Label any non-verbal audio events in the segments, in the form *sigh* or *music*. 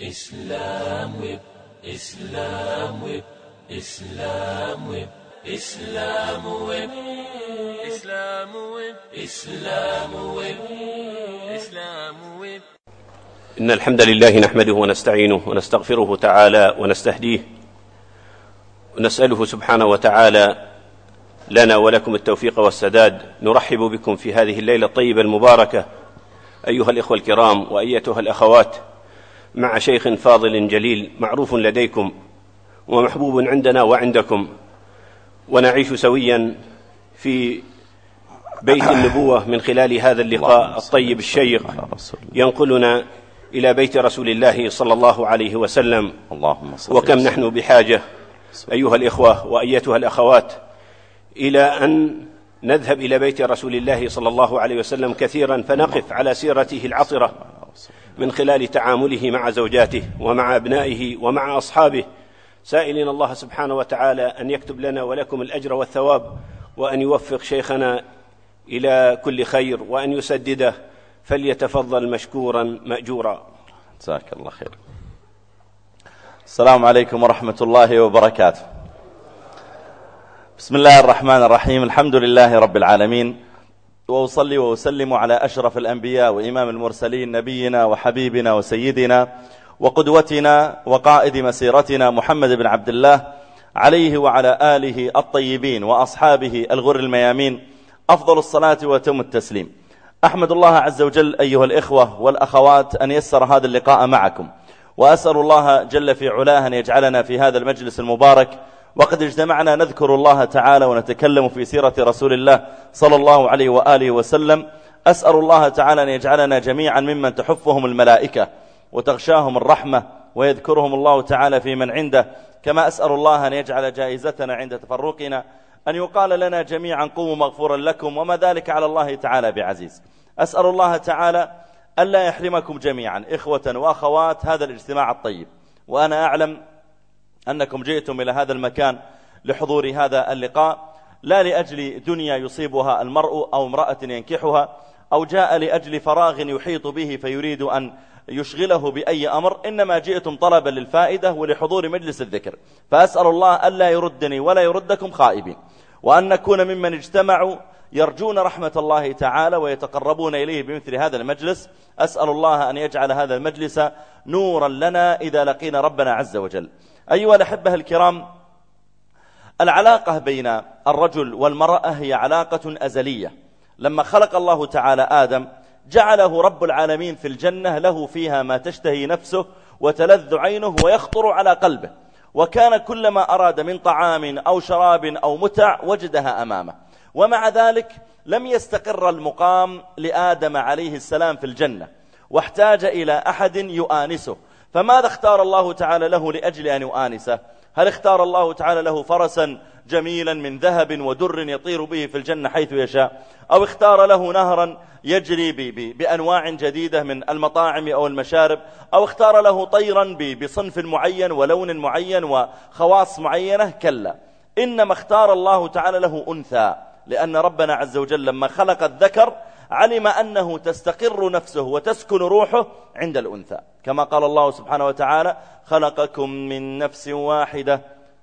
إسلام ويب إسلام ويب إسلام ويب إسلام ويب إسلام ويب إسلام ويب إسلام ويب إن الحمد لله نحمده ونستعينه ونستغفره تعالى ونستهديه ونسأله سبحانه وتعالى لنا ولكم التوفيق والسداد. نرحب بكم في هذه الليلة الطيبة المباركة. أيها الإخوة الكرام وأيتها الأخوات مع شيخ فاضل جليل معروف لديكم ومحبوب عندنا وعندكم. ونعيش سويا في بيت *coughs* النبوة من خلال هذا اللقاء الطيب الشيق ينقلنا إلى بيت رسول الله صلى الله عليه وسلم. اللهم وكم نحن بحاجة أيها الإخوة وأيتها الأخوات إلى أن نذهب إلى بيت رسول الله صلى الله عليه وسلم كثيرا فنقف على سيرته العطرة. من خلال تعامله مع زوجاته ومع أبنائه ومع أصحابه. سائلين الله سبحانه وتعالى أن يكتب لنا ولكم الأجر والثواب وأن يوفق شيخنا إلى كل خير وأن يسدده. فليتفضل مشكورا مأجورا. جزاك الله خير. السلام عليكم ورحمة الله وبركاته. بسم الله الرحمن الرحيم. الحمد لله رب العالمين. وأصلي وأسلم على أشرف الأنبياء وإمام المرسلين نبينا وحبيبنا وسيدنا وقدوتنا وقائد مسيرتنا محمد بن عبد الله عليه وعلى آله الطيبين وأصحابه الغر الميامين. أفضل الصلاة وتم التسليم. أحمد الله عز وجل أيها الإخوة والأخوات أن يسر هذا اللقاء معكم. وأسأل الله جل في علاه أن يجعلنا في هذا المجلس المبارك وقد اجتمعنا نذكر الله تعالى ونتكلم في سيرة رسول الله صلى الله عليه وآله وسلم. أسأل الله تعالى أن يجعلنا جميعا ممن تحفهم الملائكة وتغشاهم الرحمة ويذكرهم الله تعالى في من عنده. كما أسأل الله أن يجعل جائزتنا عند تفرقنا أن يقال لنا جميعا قوموا مغفورا لكم وما ذلك على الله تعالى بعزيز. أسأل الله تعالى ألا يحرمكم جميعا إخوة وأخوات هذا الاجتماع الطيب. وأنا أعلم أنكم جئتم إلى هذا المكان لحضور هذا اللقاء لا لأجل دنيا يصيبها المرء أو امرأة ينكحها أو جاء لأجل فراغ يحيط به فيريد أن يشغله بأي أمر إنما جئتم طلبا للفائدة ولحضور مجلس الذكر. فأسأل الله ألا يردني ولا يردكم خائبين. وأن نكون ممن اجتمعوا يرجون رحمة الله تعالى ويتقربون إليه بمثل هذا المجلس. أسأل الله أن يجعل هذا المجلس نورا لنا إذا لقينا ربنا عز وجل. أيها الأحبة الكرام العلاقة بين الرجل والمرأة هي علاقة أزلية. لما خلق الله تعالى آدم جعله رب العالمين في الجنة له فيها ما تشتهي نفسه وتلذ عينه ويخطر على قلبه. وكان كلما أراد من طعام أو شراب أو متع وجدها أمامه. ومع ذلك لم يستقر المقام لآدم عليه السلام في الجنة. واحتاج إلى أحد يؤانسه. فماذا اختار الله تعالى له لأجل أن يؤانسه؟ هل اختار الله تعالى له فرسا جميلا من ذهب ودر يطير به في الجنة حيث يشاء؟ أو اختار له نهرا يجري بأنواع جديدة من المطاعم أو المشارب؟ أو اختار له طيرا بصنف معين ولون معين وخواص معينة؟ كلا. إنما اختار الله تعالى له أنثى لأن ربنا عز وجل لما خلق الذكر علم أنه تستقر نفسه وتسكن روحه عند الأنثى. كما قال الله سبحانه وتعالى خلقكم من نفس واحدة.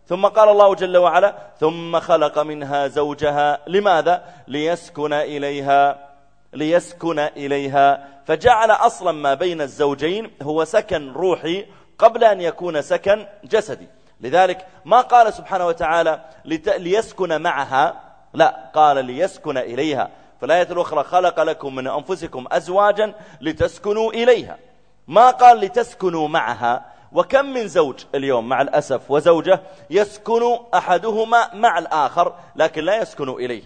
ثم قال الله جل وعلا ثم خلق منها زوجها. لماذا؟ ليسكن إليها ليسكن إليها. فجعل أصلا ما بين الزوجين هو سكن روحي قبل أن يكون سكن جسدي. لذلك ما قال سبحانه وتعالى ليسكن معها؟ لا قال ليسكن إليها. في الآية الأخرى خلق لكم من أنفسكم أزواجا لتسكنوا إليها. ما قال لتسكنوا معها؟ وكم من زوج اليوم مع الأسف وزوجة يسكن أحدهما مع الآخر لكن لا يسكن إليه.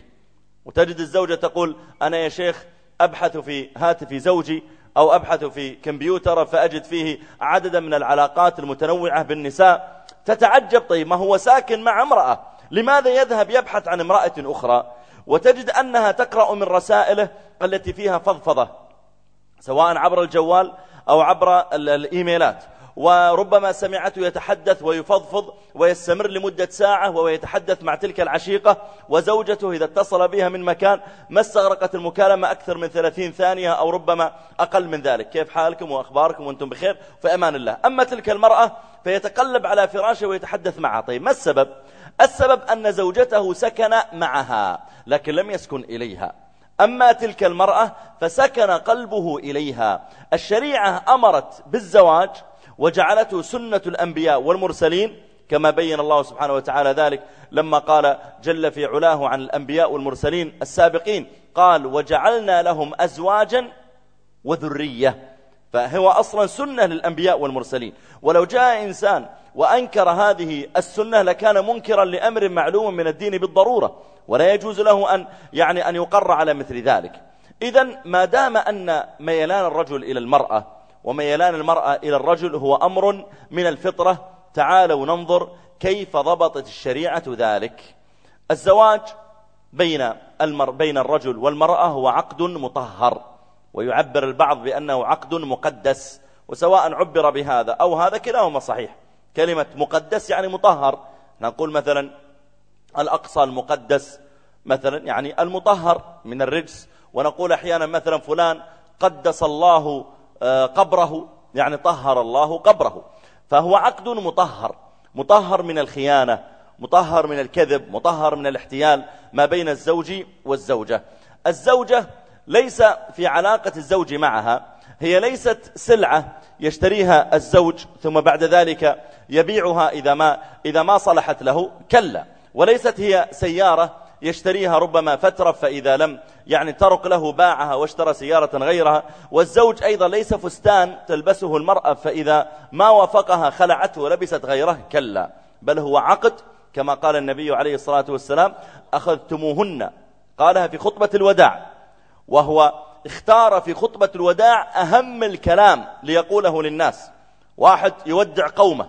وتجد الزوجة تقول أنا يا شيخ أبحث في هاتف زوجي أو أبحث في كمبيوتر فأجد فيه عددا من العلاقات المتنوعة بالنساء تتعجب. طيب ما هو ساكن مع امرأة؟ لماذا يذهب يبحث عن امرأة أخرى؟ وتجد أنها تقرأ من رسائله التي فيها فضفضة سواء عبر الجوال أو عبر الإيميلات. وربما سمعته يتحدث ويفضفض ويستمر لمدة ساعة وهو يتحدث مع تلك العشيقة وزوجته إذا اتصل بها من مكان ما استغرقت المكالمة أكثر من ثلاثين ثانية أو ربما أقل من ذلك. كيف حالكم وأخباركم؟ وأنتم بخير؟ في أمان الله. أما تلك المرأة فيتقلب على فراشه ويتحدث معها. طيب ما السبب؟ السبب أن زوجته سكن معها لكن لم يسكن إليها. أما تلك المرأة فسكن قلبه إليها. الشريعة أمرت بالزواج وجعلته سنة الأنبياء والمرسلين كما بين الله سبحانه وتعالى ذلك لما قال جل في علاه عن الأنبياء والمرسلين السابقين قال وجعلنا لهم أزواجا وذرية فهو أصلا سنة للأنبياء والمرسلين. ولو جاء إنسان وأنكر هذه السنة لكان منكرا لأمر معلوم من الدين بالضرورة ولا يجوز له أن يعني أن يقر على مثل ذلك. إذا ما دام أن ميلان الرجل إلى المرأة وميلان المرأة إلى الرجل هو أمر من الفطرة تعالوا ننظر كيف ضبطت الشريعة ذلك. الزواج بين المر بين الرجل والمرأة هو عقد مطهر ويعبر البعض بأنه عقد مقدس وسواء عبر بهذا أو هذا كلاهما صحيح. كلمة مقدس يعني مطهر. نقول مثلا الأقصى المقدس مثلا يعني المطهر من الرجس. ونقول أحيانا مثلا فلان قدس الله آه، قبره يعني طهر الله قبره. فهو عقد مطهر. مطهر من الخيانة مطهر من الكذب مطهر من الاحتيال ما بين الزوج والزوجة. الزوجة ليس في علاقة الزوج معها هي ليست سلعة. يشتريها الزوج ثم بعد ذلك يبيعها إذا ما, إذا ما صلحت له كلا. وليست هي سيارة يشتريها ربما فترة فإذا لم يعني ترك له باعها واشترى سيارة غيرها. والزوج أيضا ليس فستان تلبسه المرأة فإذا ما وافقها خلعته ولبست غيره كلا. بل هو عقد كما قال النبي عليه الصلاة والسلام أخذتموهن. قالها في خطبة الوداع وهو اختار في خطبة الوداع أهم الكلام ليقوله للناس. واحد يودع قومه.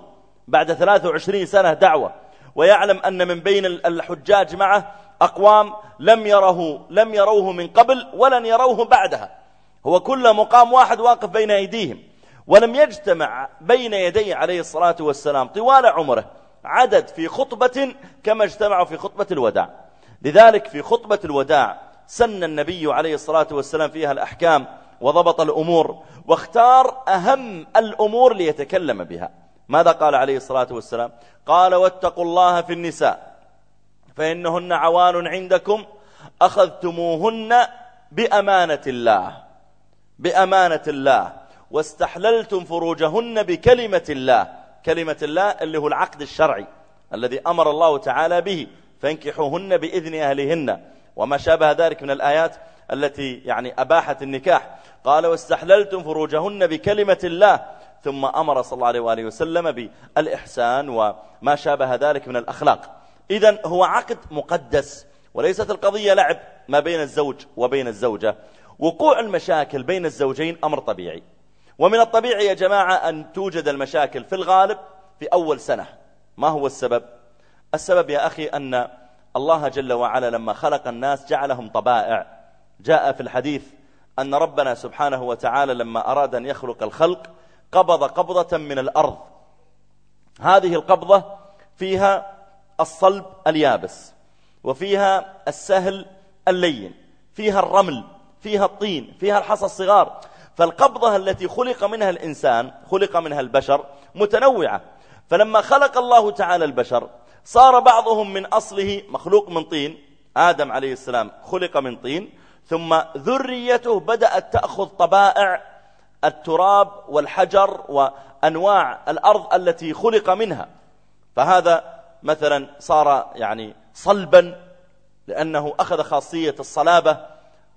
بعد 23 سنة دعوة. ويعلم أن من بين الحجاج معه أقوام لم يره لم يروه من قبل ولن يروه بعدها. هو كل مقام واحد واقف بين أيديهم. ولم يجتمع بين يديه عليه الصلاة والسلام طوال عمره عدد في خطبة كما اجتمعوا في خطبة الوداع. لذلك في خطبة الوداع سن النبي عليه الصلاة والسلام فيها الأحكام وضبط الأمور واختار أهم الأمور ليتكلم بها. ماذا قال عليه الصلاة والسلام؟ قال واتقوا الله في النساء فإنهن عوان عندكم أخذتموهن بأمانة الله بأمانة الله واستحللتم فروجهن بكلمة الله كلمة الله اللي هو العقد الشرعي الذي أمر الله تعالى به فانكحوهن بإذن أهلهن. وما شابه ذلك من الآيات التي يعني أباحت النكاح. قال واستحللتم فروجهن بكلمة الله. ثم أمر صلى الله عليه وآله وسلم بالإحسان وما شابه ذلك من الأخلاق. إذا هو عقد مقدس وليست القضية لعب ما بين الزوج وبين الزوجة. وقوع المشاكل بين الزوجين أمر طبيعي. ومن الطبيعي يا جماعة أن توجد المشاكل في الغالب في أول سنة. ما هو السبب؟ السبب يا أخي أن الله جل وعلا لما خلق الناس جعلهم طبائع. جاء في الحديث أن ربنا سبحانه وتعالى لما أراد أن يخلق الخلق قبض قبضة من الأرض. هذه القبضة فيها الصلب اليابس وفيها السهل اللين فيها الرمل فيها الطين فيها الحصى الصغار. فالقبضة التي خلق منها الإنسان خلق منها البشر متنوعة. فلما خلق الله تعالى البشر صار بعضهم من أصله مخلوق من طين آدم عليه السلام خلق من طين ثم ذريته بدأت تأخذ طبائع التراب والحجر وأنواع الأرض التي خلق منها. فهذا مثلا صار يعني صلبا لأنه أخذ خاصية الصلابة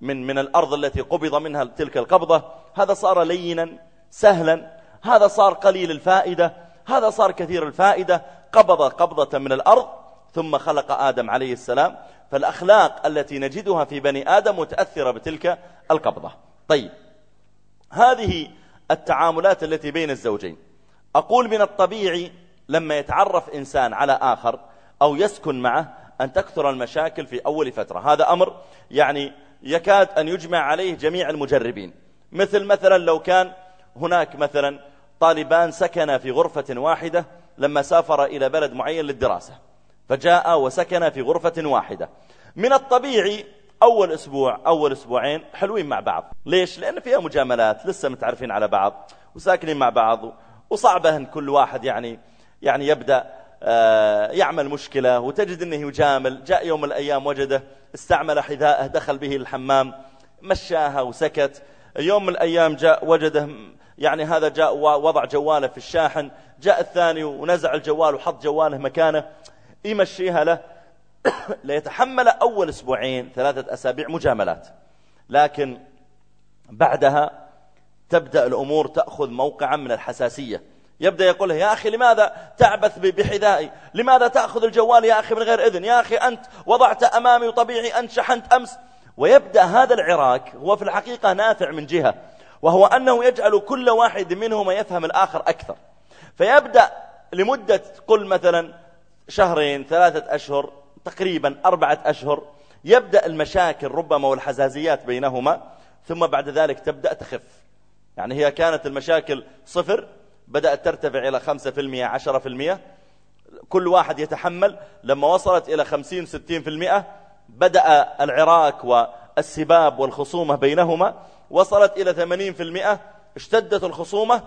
من من الأرض التي قبض منها تلك القبضة. هذا صار لينا سهلا. هذا صار قليل الفائدة. هذا صار كثير الفائدة. قبض قبضة من الأرض ثم خلق آدم عليه السلام فالأخلاق التي نجدها في بني آدم متأثرة بتلك القبضة. طيب هذه التعاملات التي بين الزوجين. أقول من الطبيعي لما يتعرف إنسان على آخر أو يسكن معه أن تكثر المشاكل في أول فترة. هذا أمر يعني يكاد أن يجمع عليه جميع المجربين. مثل مثلا لو كان هناك مثلا طالبان سكن في غرفة واحدة لما سافر إلى بلد معين للدراسة فجاء وسكن في غرفة واحدة. من الطبيعي أول أسبوع أول أسبوعين حلوين مع بعض. ليش؟ لأن فيها مجاملات لسه متعرفين على بعض وساكنين مع بعض وصعبة أن كل واحد يعني يعني يبدأ آه، يعمل مشكلة وتجد أنه يجامل. جاء يوم الأيام وجده استعمل حذاءه دخل به الحمام مشاها وسكت. يوم من الأيام جاء وجده يعني هذا جاء ووضع جواله في الشاحن جاء الثاني ونزع الجوال وحط جواله مكانه يمشيها له. *coughs* ليتحمل أول أسبوعين ثلاثة أسابيع مجاملات. لكن بعدها تبدأ الأمور تأخذ موقعا من الحساسية. يبدأ يقول يا أخي لماذا تعبث بحذائي؟ لماذا تأخذ الجوال يا أخي من غير إذن؟ يا أخي أنت وضعت أمامي وطبيعي أنت شحنت أمس. ويبدأ هذا العراك هو في الحقيقة نافع من جهة وهو أنه يجعل كل واحد منهما يفهم الآخر أكثر. فيبدأ لمدة قل مثلا شهرين ثلاثة أشهر تقريبا أربعة أشهر يبدأ المشاكل ربما والحزازيات بينهما ثم بعد ذلك تبدأ تخف. يعني هي كانت المشاكل صفر بدأت ترتفع إلى خمسة في المئة عشرة في المئة كل واحد يتحمل. لما وصلت إلى خمسين ستين في المئة بدأ العراك والسباب والخصومة بينهما. وصلت إلى ثمانين في المئة اشتدت الخصومة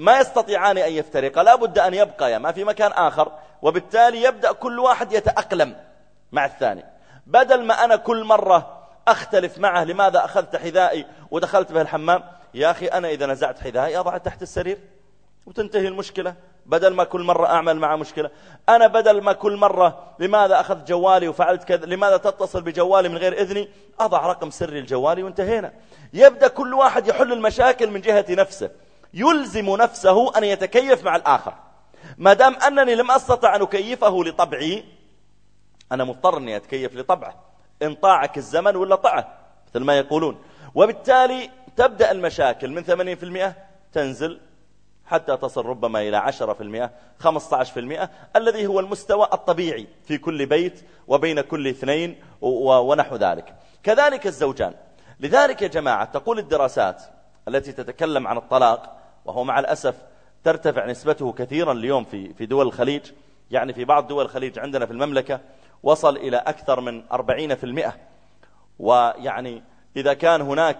ما يستطيعان أن يفترقا لا بد أن يبقيا ما في مكان آخر وبالتالي يبدأ كل واحد يتأقلم مع الثاني. بدل ما أنا كل مرة أختلف معه لماذا أخذت حذائي ودخلت به الحمام يا أخي أنا إذا نزعت حذائي أضع تحت السرير وتنتهي المشكلة. بدل ما كل مرة أعمل مع مشكلة أنا بدل ما كل مرة لماذا أخذت جوالي وفعلت كذا لماذا تتصل بجوالي من غير إذني أضع رقم سري الجوالي وانتهينا. يبدأ كل واحد يحل المشاكل من جهة نفسه. يلزم نفسه أن يتكيف مع الآخر. ما دام أنني لم أستطع أن أكيفه لطبعي أنا مضطر أني أتكيف لطبعه. إن طاعك الزمن ولا طعه مثل ما يقولون. وبالتالي تبدأ المشاكل من 80% تنزل حتى تصل ربما إلى 10% 15% الذي هو المستوى الطبيعي في كل بيت وبين كل اثنين ونحو ذلك. كذلك الزوجان. لذلك يا جماعة تقول الدراسات التي تتكلم عن الطلاق وهو مع الأسف ترتفع نسبته كثيرا اليوم في في دول الخليج. يعني في بعض دول الخليج عندنا في المملكة وصل إلى أكثر من 40% ويعني إذا كان هناك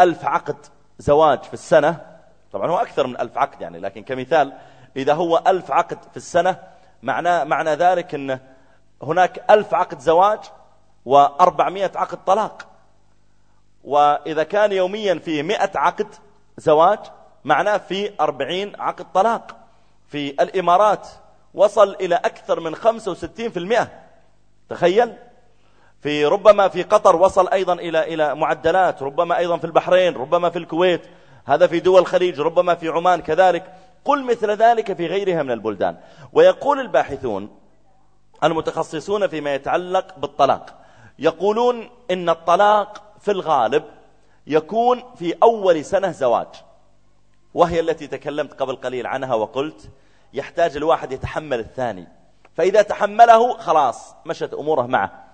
ألف عقد زواج في السنة طبعا هو أكثر من ألف عقد يعني لكن كمثال إذا هو ألف عقد في السنة معنى, معنى ذلك أن هناك ألف عقد زواج وأربعمائة عقد طلاق. وإذا كان يوميا فيه مئة عقد زواج معناه في أربعين عقد طلاق. في الإمارات وصل إلى أكثر من خمسة وستين في المئة. تخيل. في ربما في قطر وصل أيضا إلى إلى معدلات ربما أيضا في البحرين ربما في الكويت هذا في دول الخليج ربما في عمان كذلك. قل مثل ذلك في غيرها من البلدان. ويقول الباحثون المتخصصون فيما يتعلق بالطلاق يقولون إن الطلاق في الغالب يكون في أول سنة زواج. وهي التي تكلمت قبل قليل عنها وقلت يحتاج الواحد يتحمل الثاني. فإذا تحمله خلاص مشت أموره معه.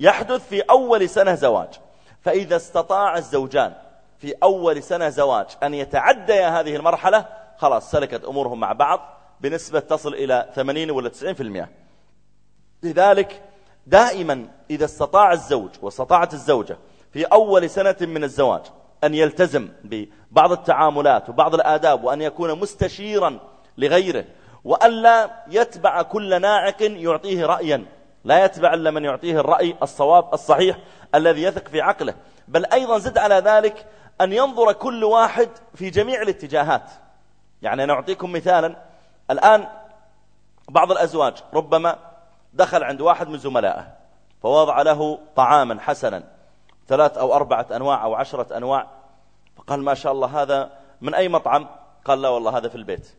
يحدث في أول سنة زواج. فإذا استطاع الزوجان في أول سنة زواج أن يتعدى هذه المرحلة خلاص سلكت أمورهم مع بعض بنسبة تصل إلى 80 ولا 90% لذلك دائما إذا استطاع الزوج واستطاعت الزوجة في أول سنة من الزواج أن يلتزم ببعض التعاملات وبعض الآداب وأن يكون مستشيرا لغيره وأن لا يتبع كل ناعق يعطيه رأيا. لا يتبع إلا من يعطيه الرأي الصواب الصحيح الذي يثق في عقله. بل أيضا زد على ذلك أن ينظر كل واحد في جميع الاتجاهات. يعني أنا أعطيكم مثالا. الآن بعض الأزواج ربما دخل عند واحد من زملائه فوضع له طعاما حسنا. ثلاث أو أربعة أنواع أو عشرة أنواع. فقال ما شاء الله هذا من أي مطعم؟ قال لا والله هذا في البيت.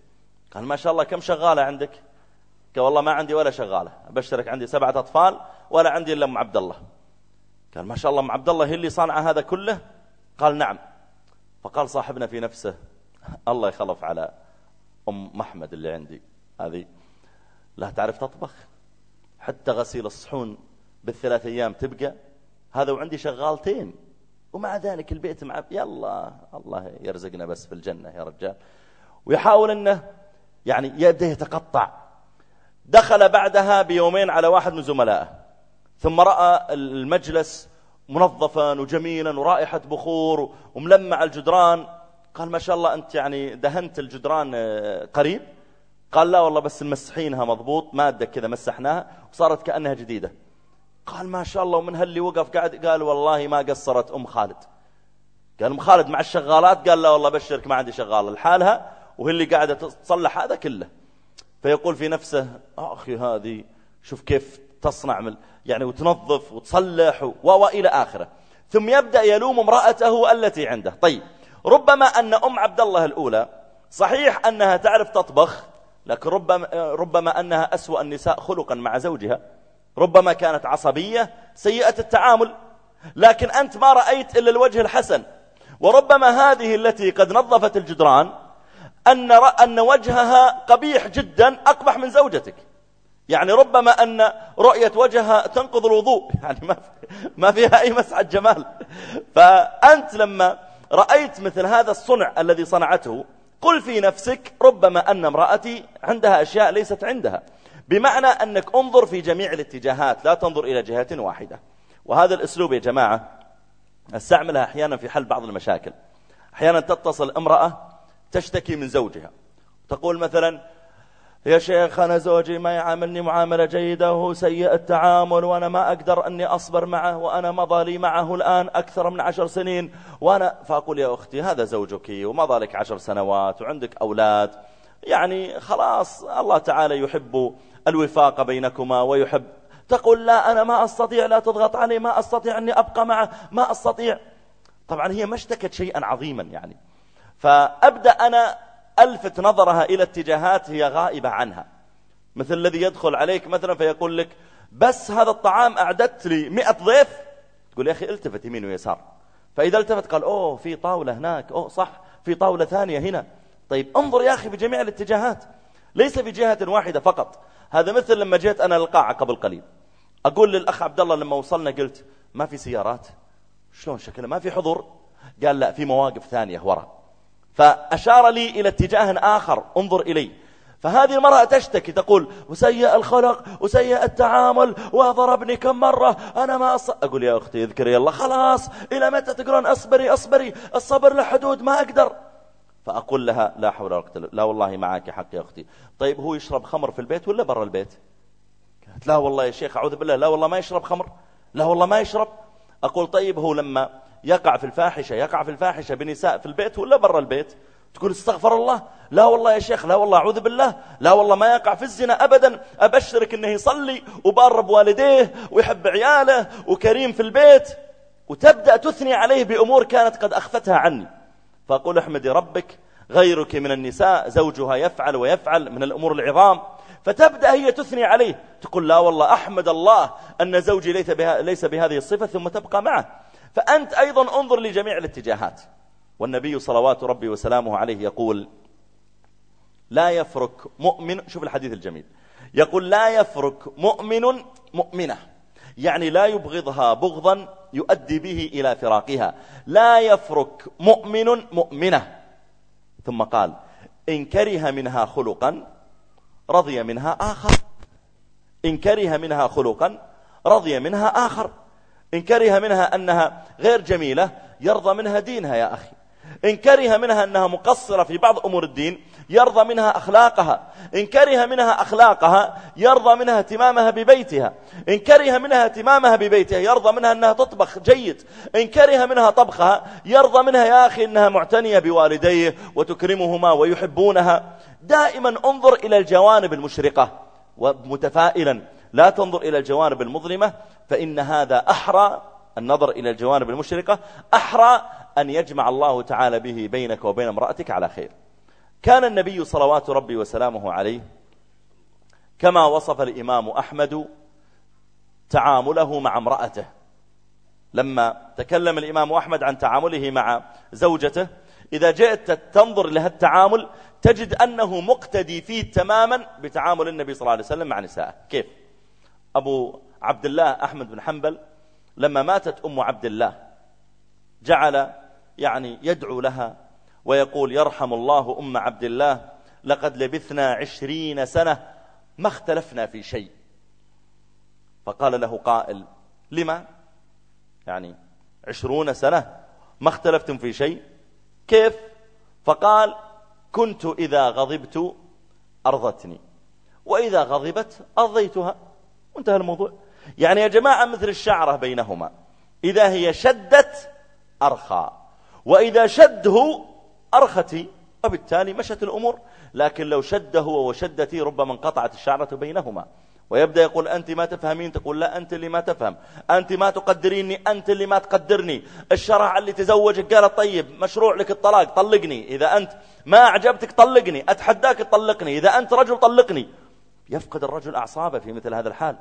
قال ما شاء الله كم شغالة عندك؟ قال والله ما عندي ولا شغالة أبشرك عندي سبعة أطفال ولا عندي إلا أم عبد الله قال ما شاء الله أم عبد الله هي اللي صانعة هذا كله؟ قال نعم. فقال صاحبنا في نفسه الله يخلف على أم محمد اللي عندي هذه. لا تعرف تطبخ؟ حتى غسيل الصحون بالثلاث أيام تبقى هذا وعندي شغالتين. ومع ذلك البيت مع يلا الله يرزقنا بس في الجنة يا رجال. ويحاول أنه يعني يده يتقطع. دخل بعدها بيومين على واحد من زملائه. ثم رأى المجلس منظفا وجميلا ورائحة بخور وملمع الجدران. قال ما شاء الله أنت يعني دهنت الجدران آه، قريب. قال لا والله بس مسحينها مضبوط مادة كذا مسحناها وصارت كأنها جديدة. قال ما شاء الله ومن هاللي وقف قاعد قال والله ما قصرت أم خالد. قال أم خالد مع الشغالات؟ قال لا والله بشرك ما عندي شغالة. لحالها وهي اللي قاعدة تصلح هذا كله. فيقول في نفسه أخي هذه شوف كيف تصنع من يعني وتنظف وتصلح وإلى آخرة. ثم يبدأ يلوم امرأته التي عنده. طيب ربما أن أم عبد الله الأولى صحيح أنها تعرف تطبخ لكن ربما, ربما أنها أسوأ النساء خلقا مع زوجها. ربما كانت عصبية سيئة التعامل. لكن أنت ما رأيت إلا الوجه الحسن. وربما هذه التي قد نظفت الجدران أن, أن وجهها قبيح جدا أقبح من زوجتك. يعني ربما أن رؤية وجهها تنقض الوضوء. *laughs* يعني ما, ما فيها أي مسعة جمال فأنت لما رأيت مثل هذا الصنع الذي صنعته قل في نفسك ربما أن امرأتي عندها أشياء ليست عندها. بمعنى أنك انظر في جميع الاتجاهات لا تنظر إلى جهة واحدة. وهذا الأسلوب يا جماعة استعملها أحيانا في حل بعض المشاكل. أحيانا تتصل امرأة تشتكي من زوجها. تقول مثلا يا شيخ أنا زوجي ما يعاملني معاملة جيدة وهو سيء التعامل وأنا ما أقدر أني أصبر معه وأنا مضى لي معه الآن أكثر من عشر سنين. وأنا فأقول يا أختي هذا زوجك ومضى لك عشر سنوات وعندك أولاد. يعني خلاص الله تعالى يحب الوفاق بينكما ويحب. تقول لا أنا ما أستطيع لا تضغط علي ما أستطيع أني أبقى معه ما أستطيع. طبعا هي ما اشتكت شيئا عظيما يعني. فأبدأ أنا ألفت نظرها إلى اتجاهات هي غائبة عنها. مثل الذي يدخل عليك مثلا فيقول لك بس هذا الطعام أعددت لي مئة ضيف. تقول يا أخي التفت يمين ويسار. فإذا التفت قال أوه في طاولة هناك أوه صح في طاولة ثانية هنا. طيب انظر يا أخي بجميع الاتجاهات. ليس بجهة واحدة فقط. هذا مثل لما جيت أنا القاعة قبل قليل. أقول للأخ عبد الله لما وصلنا قلت ما في سيارات؟ شلون شكلها؟ ما في حضور. قال لا في مواقف ثانية وراء فأشار لي إلى اتجاه آخر انظر إلي. فهذه المرأة تشتكي تقول وسيء الخلق وسيء التعامل وضربني كم مرة أنا ما أص... أقول يا أختي اذكري الله خلاص إلى متى تقولون أصبري أصبري الصبر له حدود ما أقدر. فأقول لها لا حول ولا قوة لا والله معك حق يا أختي. طيب هو يشرب خمر في البيت ولا برا البيت؟ قالت لا والله يا شيخ أعوذ بالله لا والله ما يشرب خمر لا والله ما يشرب. أقول طيب هو لما يقع في الفاحشة يقع في الفاحشة بنساء في البيت ولا برا البيت؟ تقول استغفر الله لا والله يا شيخ لا والله أعوذ بالله لا والله ما يقع في الزنا أبدا. أبشرك أنه يصلي وبار بوالديه ويحب عياله وكريم في البيت وتبدأ تثني عليه بأمور كانت قد أخفتها عني. فأقول احمدي ربك غيرك من النساء زوجها يفعل ويفعل من الأمور العظام. فتبدأ هي تثني عليه تقول لا والله أحمد الله أن زوجي ليس بهذه الصفة ثم تبقى معه. فأنت أيضا انظر لجميع الاتجاهات. والنبي صلوات ربي وسلامه عليه يقول لا يفرك مؤمن شوف الحديث الجميل يقول لا يفرك مؤمن مؤمنة. يعني لا يبغضها بغضا يؤدي به إلى فراقها. لا يفرك مؤمن مؤمنة. ثم قال إن كره منها خلقا رضي منها آخر. إن كره منها خلقا رضي منها آخر. إن كره منها أنها غير جميلة يرضى منها دينها يا أخي. إن كره منها أنها مقصرة في بعض أمور الدين يرضى منها أخلاقها. إن كره منها أخلاقها يرضى منها اهتمامها ببيتها. إن كره منها اهتمامها ببيتها يرضى منها أنها تطبخ جيد. إن كره منها طبخها يرضى منها يا أخي أنها معتنية بوالديه وتكرمهما ويحبونها. دائما انظر إلى الجوانب المشرقة. ومتفائلا لا تنظر إلى الجوانب المظلمة فإن هذا أحرى النظر إلى الجوانب المشرقة أحرى أن يجمع الله تعالى به بينك وبين امرأتك على خير. كان النبي صلوات ربي وسلامه عليه كما وصف الإمام أحمد تعامله مع امرأته. لما تكلم الإمام أحمد عن تعامله مع زوجته إذا جئت تنظر لها التعامل تجد أنه مقتدي فيه تماما بتعامل النبي صلى الله عليه وسلم مع نسائه كيف؟ أبو عبد الله أحمد بن حنبل لما ماتت أم عبد الله جعل يعني يدعو لها ويقول يرحم الله أم عبد الله لقد لبثنا عشرين سنة ما اختلفنا في شيء. فقال له قائل لما؟ يعني عشرون سنة ما اختلفتم في شيء؟ كيف؟ فقال كنت إذا غضبت أرضتني وإذا غضبت أرضيتها. وانتهى الموضوع. يعني يا جماعة مثل الشعرة بينهما. إذا هي شدت أرخى وإذا شده أرختي وبالتالي مشت الأمور. لكن لو شد هو وشدتي ربما انقطعت الشعرة بينهما. ويبدأ يقول أنت ما تفهمين؟ تقول لا أنت اللي ما تفهم. أنت ما تقدريني؟ أنت اللي ما تقدرني. الشرع اللي تزوجك؟ قال طيب مشروع لك الطلاق طلقني. إذا أنت ما أعجبتك طلقني. أتحداك تطلقني. إذا أنت رجل طلقني. يفقد الرجل أعصابه في مثل هذا الحال.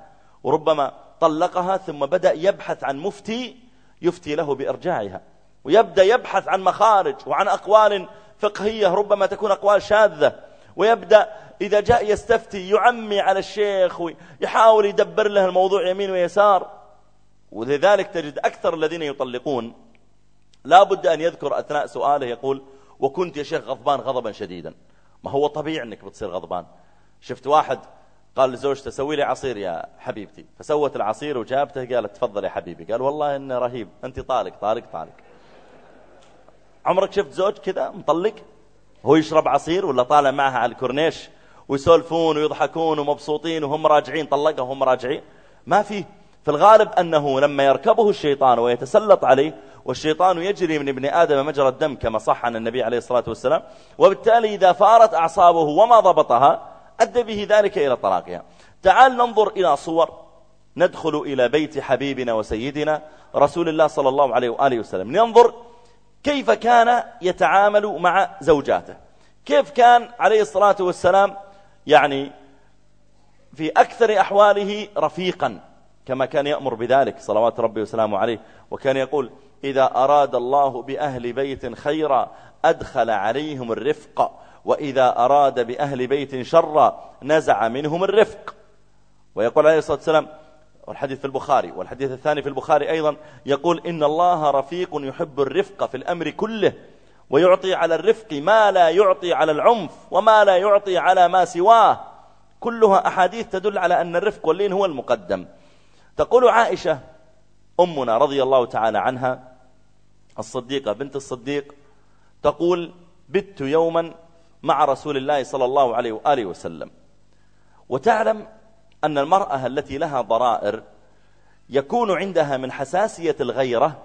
وربما طلقها ثم بدأ يبحث عن مفتي يفتي له بإرجاعها. ويبدأ يبحث عن مخارج وعن أقوال فقهية ربما تكون أقوال شاذة. ويبدأ إذا جاء يستفتي يعمي على الشيخ ويحاول يدبر له الموضوع يمين ويسار. ولذلك تجد أكثر الذين يطلقون لا بد أن يذكر أثناء سؤاله يقول وكنت يا شيخ غضبان غضبا شديدا. ما هو طبيعي أنك بتصير غضبان. شفت واحد قال لزوجته سوي لي عصير يا حبيبتي. فسوت العصير وجابته قالت تفضل يا حبيبي. قال والله إنه رهيب. أنت طالق طالق طالق. عمرك شفت زوج كذا مطلق؟ هو يشرب عصير ولا طالع معها على الكورنيش ويسولفون ويضحكون ومبسوطين وهم راجعين؟ طلقها وهم راجعين. ما في. في الغالب أنه لما يركبه الشيطان ويتسلط عليه والشيطان يجري من ابن آدم مجرى الدم كما صح عن النبي عليه الصلاة والسلام. وبالتالي إذا فارت أعصابه وما ضبطها أدى به ذلك إلى طلاقها. تعال ننظر إلى صور. ندخل إلى بيت حبيبنا وسيدنا رسول الله صلى الله عليه وآله وسلم. ننظر كيف كان يتعامل مع زوجاته. كيف كان عليه الصلاة والسلام يعني في أكثر أحواله رفيقا. كما كان يأمر بذلك. صلوات ربي وسلامه عليه. وكان يقول إذا أراد الله بأهل بيت خيرا أدخل عليهم الرفق. وإذا أراد بأهل بيت شرا نزع منهم الرفق. ويقول عليه الصلاة والسلام والحديث في البخاري والحديث الثاني في البخاري أيضا يقول إن الله رفيق يحب الرفق في الأمر كله ويعطي على الرفق ما لا يعطي على العنف وما لا يعطي على ما سواه. كلها أحاديث تدل على أن الرفق واللين هو المقدم. تقول عائشة أمنا رضي الله تعالى عنها الصديقة بنت الصديق تقول بت يوما مع رسول الله صلى الله عليه وآله وسلم. وتعلم أن المرأة التي لها ضرائر يكون عندها من حساسية الغيرة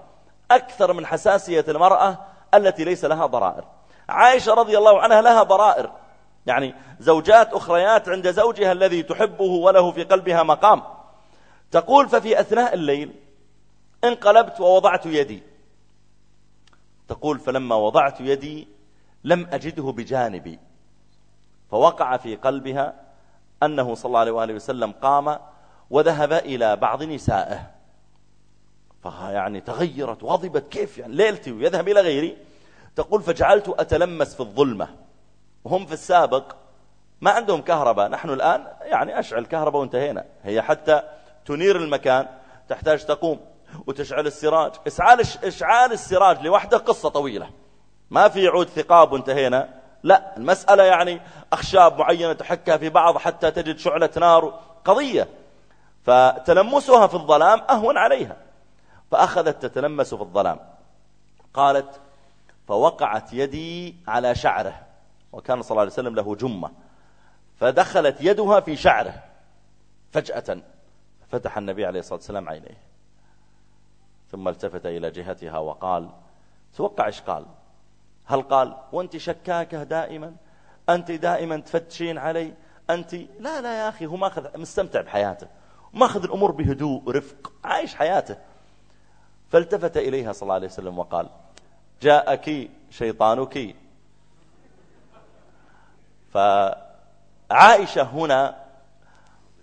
أكثر من حساسية المرأة التي ليس لها ضرائر. عائشة رضي الله عنها لها ضرائر. يعني زوجات أخريات عند زوجها الذي تحبه وله في قلبها مقام. تقول ففي أثناء الليل انقلبت ووضعت يدي. تقول فلما وضعت يدي لم أجده بجانبي. فوقع في قلبها أنه صلى الله عليه وسلم قام وذهب إلى بعض نسائه. فيعني تغيرت وغضبت كيف يعني؟ ليلتي ويذهب إلى غيري. تقول فجعلت أتلمس في الظلمة. وهم في السابق ما عندهم كهرباء. نحن الآن يعني أشعل كهرباء وانتهينا. هي حتى تنير المكان تحتاج تقوم وتشعل السراج. إشعال, إشعال السراج لوحده قصة طويلة. ما في عود ثقاب وانتهينا لا المسألة يعني أخشاب معينة تحكها في بعض حتى تجد شعلة نار قضية. فتلمسها في الظلام أهون عليها. فأخذت تتلمس في الظلام. قالت فوقعت يدي على شعره. وكان صلى الله عليه وسلم له جمة. فدخلت يدها في شعره. فجأة فتح النبي عليه الصلاة والسلام عينيه. ثم التفت إلى جهتها وقال توقع إيش قال؟ هل قال وانت شكاكة دائما؟ أنت دائما تفتشين علي؟ أنت؟ لا لا يا أخي هو ماخذ مستمتع بحياته. ماخذ الأمور بهدوء ورفق عايش حياته. فالتفت إليها صلى الله عليه وسلم وقال جاءك شيطانك. فعائشة هنا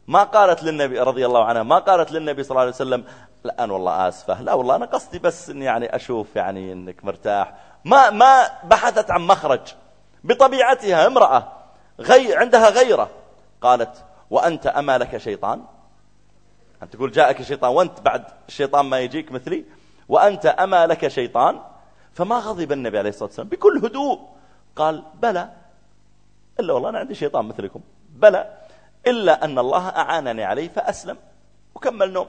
ما قالت للنبي رضي الله عنها ما قالت للنبي صلى الله عليه وسلم لا أنا والله آسفة. لا والله أنا قصدي بس إن يعني أشوف يعني إنك مرتاح. ما ما بحثت عن مخرج. بطبيعتها امرأة غي عندها غيرة. قالت وأنت أما لك شيطان؟ أنت تقول جاءك شيطان وأنت بعد الشيطان ما يجيك مثلي؟ وأنت أما لك شيطان؟ فما غضب النبي عليه الصلاة والسلام. بكل هدوء قال بلى. إلا والله أنا عندي شيطان مثلكم. بلى. إلا أن الله أعانني عليه فأسلم. وكمل نوم.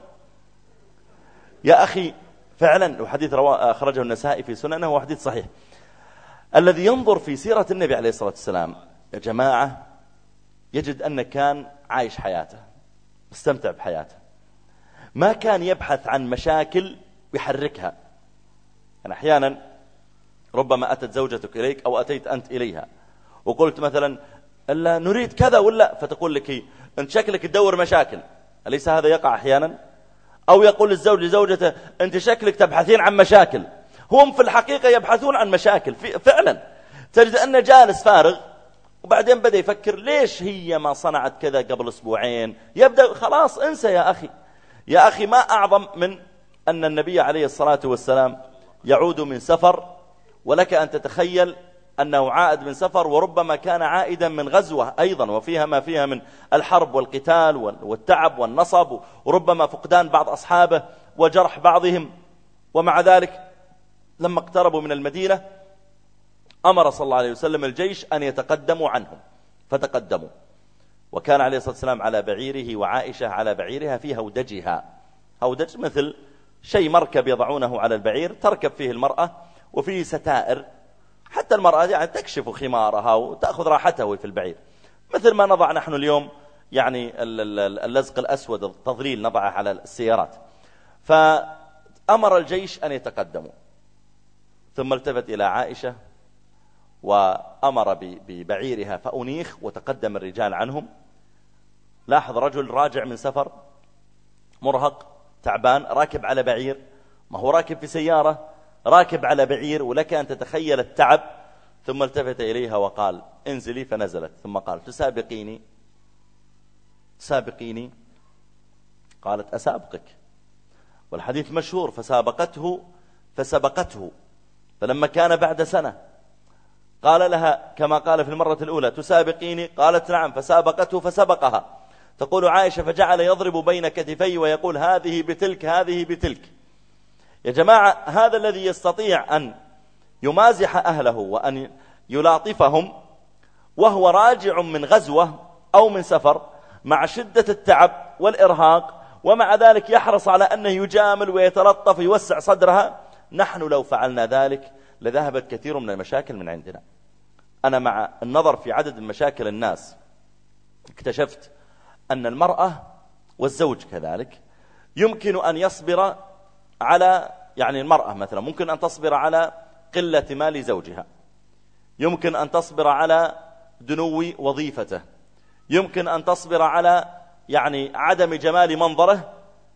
يا أخي فعلا وحديث أخرجه النسائي في سننه وحديث صحيح. الذي ينظر في سيرة النبي عليه الصلاة والسلام يا جماعة يجد أنه كان عايش حياته مستمتع بحياته. ما كان يبحث عن مشاكل ويحركها يعني أحيانا ربما أتت زوجتك إليك أو أتيت أنت إليها وقلت مثلا ألا نريد كذا ولا؟ فتقول لك أنت شكلك تدور مشاكل. أليس هذا يقع أحيانا؟ أو يقول الزوج لزوجته أنت شكلك تبحثين عن مشاكل. هم في الحقيقة يبحثون عن مشاكل فعلا. تجد أنه جالس فارغ وبعدين بدأ يفكر ليش هي ما صنعت كذا قبل أسبوعين؟ يبدأ خلاص انسى يا أخي. يا أخي ما أعظم من أن النبي عليه الصلاة والسلام يعود من سفر ولك أن تتخيل أنه عائد من سفر وربما كان عائدا من غزوة أيضا وفيها ما فيها من الحرب والقتال والتعب والنصب وربما فقدان بعض أصحابه وجرح بعضهم. ومع ذلك لما اقتربوا من المدينة أمر صلى الله عليه وسلم الجيش أن يتقدموا عنهم. فتقدموا. وكان عليه الصلاة والسلام على بعيره وعائشة على بعيرها في هودجها. هودج مثل شيء مركب يضعونه على البعير تركب فيه المرأة وفيه ستائر حتى المرأة يعني تكشف خمارها وتأخذ راحتها في البعير. مثل ما نضع نحن اليوم يعني اللزق الأسود التظليل نضعه على السيارات. فأمر الجيش أن يتقدموا. ثم التفت إلى عائشة وأمر ببعيرها فأنيخ وتقدم الرجال عنهم. لاحظ رجل راجع من سفر مرهق تعبان راكب على بعير. ما هو راكب في سيارة؟ راكب على بعير ولك أن تتخيل التعب ثم التفت إليها وقال انزلي فنزلت. ثم قال تسابقيني؟ تسابقيني؟ قالت أسابقك. والحديث مشهور فسابقته فسبقته. فلما كان بعد سنة قال لها كما قال في المرة الأولى تسابقيني؟ قالت نعم. فسابقته فسبقها. تقول عائشة فجعل يضرب بين كتفي ويقول هذه بتلك هذه بتلك. يا جماعة هذا الذي يستطيع أن يمازح أهله وأن يلاطفهم وهو راجع من غزوة أو من سفر مع شدة التعب والإرهاق ومع ذلك يحرص على أنه يجامل ويتلطف ويوسع صدرها نحن لو فعلنا ذلك لذهبت كثير من المشاكل من عندنا. أنا مع النظر في عدد المشاكل الناس اكتشفت أن المرأة والزوج كذلك يمكن أن يصبر على يعني المرأة مثلا ممكن أن تصبر على قلة مال زوجها. يمكن أن تصبر على دنو وظيفته. يمكن أن تصبر على يعني عدم جمال منظره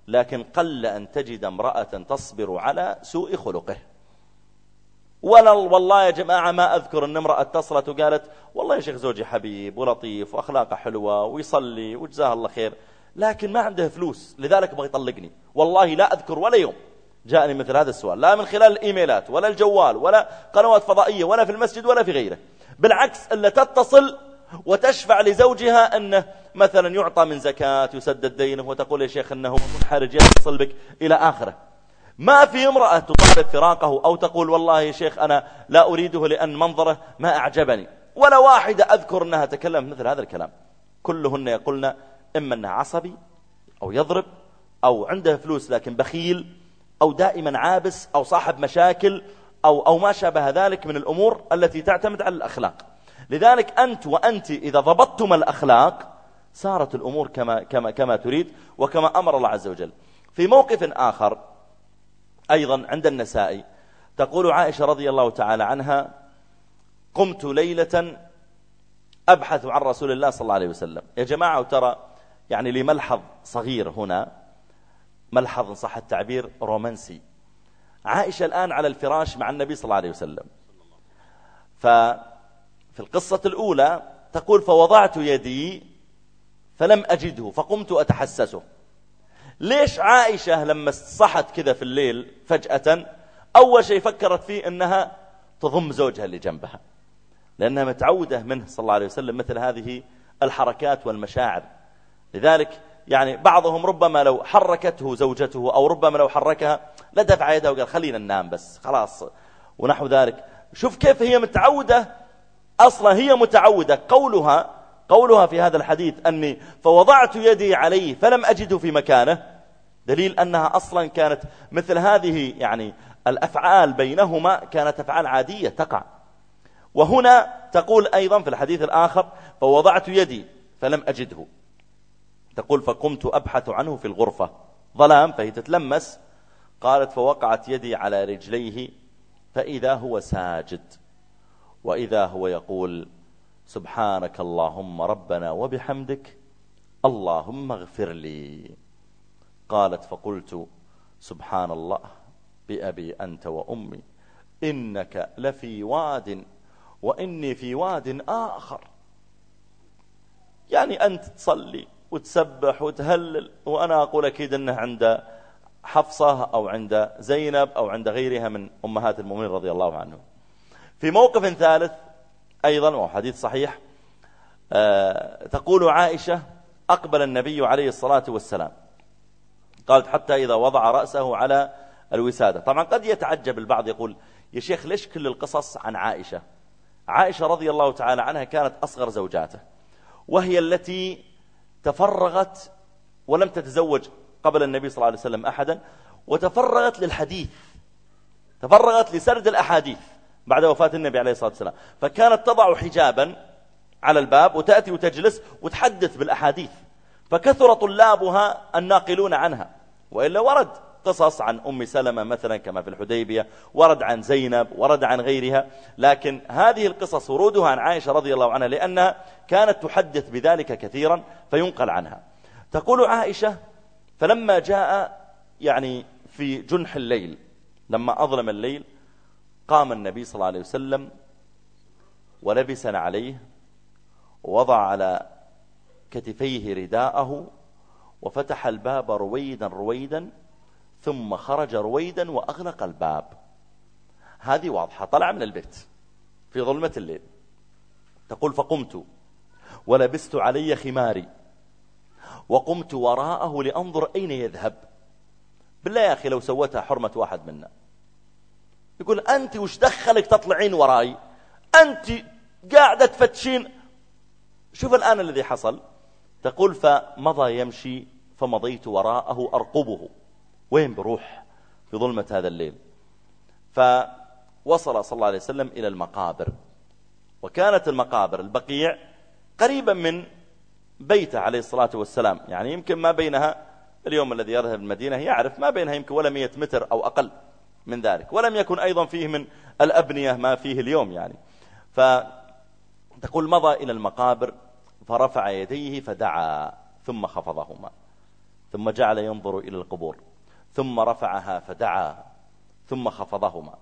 لكن قل أن تجد امرأة تصبر على سوء خلقه. ولا والله يا جماعة ما أذكر أن امرأة اتصلت وقالت والله يا شيخ زوجي حبيب ولطيف وأخلاقه حلوة ويصلي وجزاه الله خير لكن ما عنده فلوس لذلك بغي يطلقني. والله لا أذكر ولا يوم. جاءني مثل هذا السؤال. لا من خلال الإيميلات ولا الجوال ولا قنوات فضائية ولا في المسجد ولا في غيره. بالعكس إلا تتصل وتشفع لزوجها أنه مثلا يعطى من زكاة يسدد دينه وتقول يا شيخ أنه منحرج يتصل بك إلى آخره. ما في امرأة تطالب فراقه أو تقول والله يا شيخ أنا لا أريده لأن منظره ما أعجبني. ولا واحدة أذكر أنها تكلم مثل هذا الكلام. كلهن يقولن إما أنها عصبي أو يضرب أو عنده فلوس لكن بخيل أو دائما عابس أو صاحب مشاكل أو, أو ما شابه ذلك من الأمور التي تعتمد على الأخلاق. لذلك أنت وأنت إذا ضبطتم الأخلاق صارت الأمور كما, كما, كما تريد وكما أمر الله عز وجل. في موقف آخر أيضا عند النسائي تقول عائشة رضي الله تعالى عنها قمت ليلة أبحث عن رسول الله صلى الله عليه وسلم. يا جماعة وترى يعني لي ملحظ صغير هنا. ملحظ صح التعبير رومانسي. عائشة الآن على الفراش مع النبي صلى الله عليه وسلم. ففي القصة الأولى تقول فوضعت يدي فلم أجده فقمت أتحسسه. ليش عائشة لما صحت كذا في الليل فجأة أول شيء فكرت فيه أنها تضم زوجها اللي جنبها؟ لأنها متعودة منه صلى الله عليه وسلم مثل هذه الحركات والمشاعر. لذلك يعني بعضهم ربما لو حركته زوجته أو ربما لو حركها لدفع يده وقال خلينا ننام بس خلاص. ونحو ذلك. شوف كيف هي متعودة. أصلا هي متعودة. قولها قولها في هذا الحديث أني فوضعت يدي عليه فلم أجده في مكانه. دليل أنها أصلا كانت مثل هذه يعني الأفعال بينهما كانت أفعال عادية تقع. وهنا تقول أيضا في الحديث الآخر فوضعت يدي فلم أجده. تقول فقمت أبحث عنه في الغرفة. ظلام فهي تتلمس. قالت فوقعت يدي على رجليه فإذا هو ساجد. وإذا هو يقول سبحانك اللهم ربنا وبحمدك اللهم اغفر لي. قالت فقلت سبحان الله بأبي أنت وأمي إنك لفي واد وإني في واد آخر. يعني أنت تصلي وتسبح وتهلل. وأنا أقول أكيد أنه عند حفصة أو عند زينب أو عند غيرها من أمهات المؤمنين رضي الله عنهم. في موقف ثالث أيضا وهو حديث صحيح آه، تقول عائشة أقبل النبي عليه الصلاة والسلام. قالت حتى إذا وضع رأسه على الوسادة. طبعا قد يتعجب البعض يقول يا شيخ ليش كل القصص عن عائشة؟ عائشة رضي الله تعالى عنها كانت أصغر زوجاته وهي التي تفرغت ولم تتزوج قبل النبي صلى الله عليه وسلم أحدا وتفرغت للحديث تفرغت لسرد الأحاديث بعد وفاة النبي عليه الصلاة والسلام. فكانت تضع حجابا على الباب وتأتي وتجلس وتحدث بالأحاديث فكثر طلابها الناقلون عنها وإلا ورد. قصص عن أم سلمة مثلا كما في الحديبية ورد عن زينب ورد عن غيرها. لكن هذه القصص ورودها عن عائشة رضي الله عنها لأنها كانت تحدث بذلك كثيرا فينقل عنها. تقول عائشة فلما جاء يعني في جنح الليل لما أظلم الليل قام النبي صلى الله عليه وسلم ولبس عليه ووضع على كتفيه رداءه وفتح الباب رويدا رويدا ثم خرج رويدا وأغلق الباب. هذه واضحة. طلع من البيت. في ظلمة الليل. تقول فقمت. ولبست علي خماري. وقمت وراءه لأنظر أين يذهب. بالله يا أخي لو سوتها حرمة واحد منا. يقول أنت وش دخلك تطلعين وراي؟ أنت قاعدة تفتشين. شوف الآن الذي حصل. تقول فمضى يمشي فمضيت وراءه أرقبه. وين بروح في ظلمة هذا الليل؟ فوصل صلى الله عليه وسلم إلى المقابر. وكانت المقابر البقيع قريبا من بيته عليه الصلاة والسلام. يعني يمكن ما بينها اليوم الذي يذهب المدينة يعرف ما بينها يمكن ولا مية متر أو أقل من ذلك. ولم يكن أيضا فيه من الأبنية ما فيه اليوم يعني. فتقول مضى إلى المقابر فرفع يديه فدعا ثم خفضهما ثم جعل ينظر إلى القبور. ثم رفعها فدعا ثم خفضهما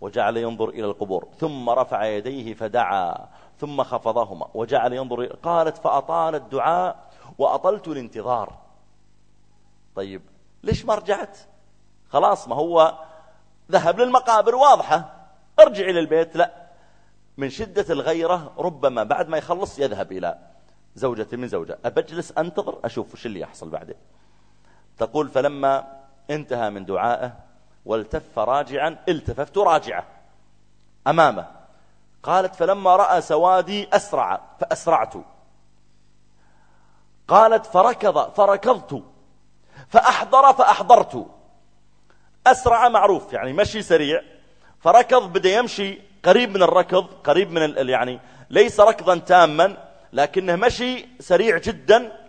وجعل ينظر إلى القبور ثم رفع يديه فدعا ثم خفضهما وجعل ينظر قالت فأطال الدعاء وأطلت الانتظار. طيب ليش ما رجعت؟ خلاص ما هو ذهب للمقابر واضحة. ارجع إلى البيت. لا من شدة الغيرة ربما بعد ما يخلص يذهب إلى زوجة من زوجة. أبجلس أنتظر أشوف وش اللي يحصل بعدين. تقول فلما انتهى من دعائه والتف راجعا التففت راجعة. أمامه. قالت فلما رأى سوادي أسرع فأسرعت. قالت فركض فركضت. فأحضر فأحضرت. أسرع معروف يعني مشي سريع. فركض بدأ يمشي قريب من الركض قريب من يعني ليس ركضا تاما لكنه مشي سريع جدا.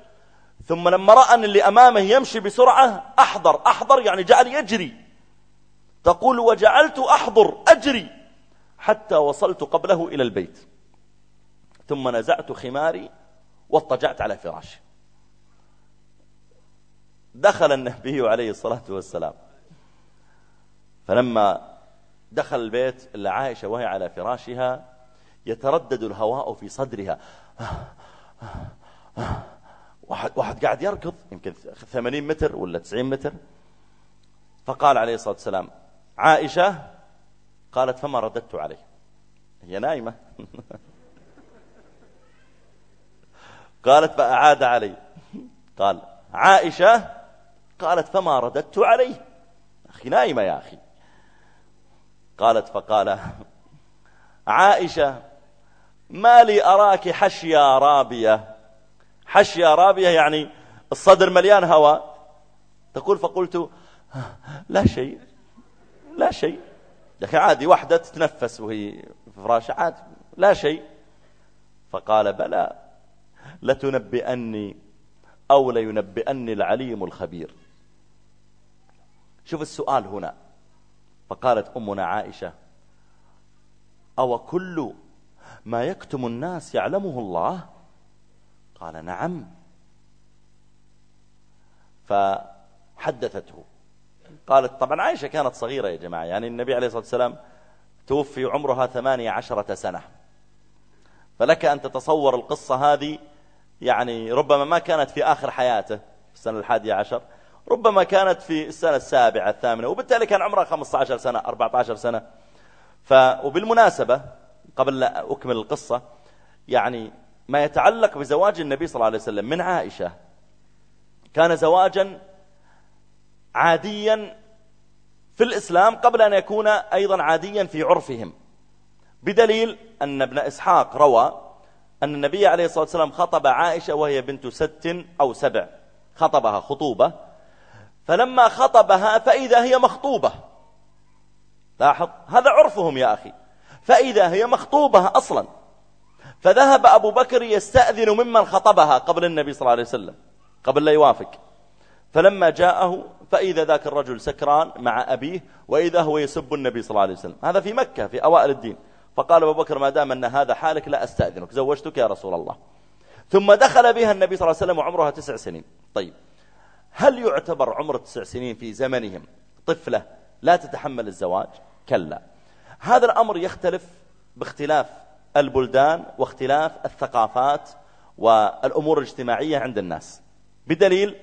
ثم لما رأى أن اللي أمامه يمشي بسرعة أحضر أحضر يعني جعل يجري. تقول وجعلت أحضر أجري. حتى وصلت قبله إلى البيت. ثم نزعت خماري واضطجعت على فراشي دخل النبي عليه الصلاة والسلام. فلما دخل البيت إلا عائشة وهي على فراشها يتردد الهواء في صدرها. واحد, واحد قاعد يركض يمكن 80 متر ولا 90 متر. فقال عليه الصلاة والسلام عائشة؟ قالت فما رددت عليه. هي نايمة. *laughs* قالت فأعاد علي. قال عائشة؟ قالت فما رددت عليه. أخي نايمة يا أخي. قالت فقال عائشة ما لي أراك حشيا رابية. حشيا رابية يعني الصدر مليان هواء. تقول فقلت لا شيء لا شيء. أخي عادي واحدة تتنفس وهي في فراشة عادي لا شيء. فقال بلى لتنبئني أو لينبئني العليم الخبير. شوف السؤال هنا. فقالت أمنا عائشة أو كل ما يكتم الناس يعلمه الله قال نعم. فحدثته. قالت طبعا عائشة كانت صغيرة يا جماعة يعني النبي عليه الصلاة والسلام توفي عمرها ثمانية عشرة سنة. فلك أن تتصور القصة هذه يعني ربما ما كانت في آخر حياته في السنة الحادية عشر ربما كانت في السنة السابعة الثامنة وبالتالي كان عمرها 15 سنة 14 سنة. ف وبالمناسبة قبل لا أكمل القصة يعني ما يتعلق بزواج النبي صلى الله عليه وسلم من عائشة. كان زواجا عاديا في الإسلام قبل أن يكون أيضا عاديا في عرفهم. بدليل أن ابن إسحاق روى أن النبي عليه الصلاة والسلام خطب عائشة وهي بنت ست أو سبع. خطبها خطوبة. فلما خطبها فإذا هي مخطوبة. لاحظ؟ هذا عرفهم يا أخي. فإذا هي مخطوبة أصلا. فذهب أبو بكر يستأذن ممن خطبها قبل النبي صلى الله عليه وسلم قبل لا يوافق. فلما جاءه فإذا ذاك الرجل سكران مع أبيه وإذا هو يسب النبي صلى الله عليه وسلم. هذا في مكة في أوائل الدين. فقال أبو بكر ما دام أن هذا حالك لا أستأذنك زوجتك يا رسول الله. ثم دخل بها النبي صلى الله عليه وسلم وعمرها تسع سنين. طيب هل يعتبر عمر تسع سنين في زمنهم طفلة لا تتحمل الزواج؟ كلا. هذا الأمر يختلف باختلاف البلدان واختلاف الثقافات والأمور الاجتماعية عند الناس. بدليل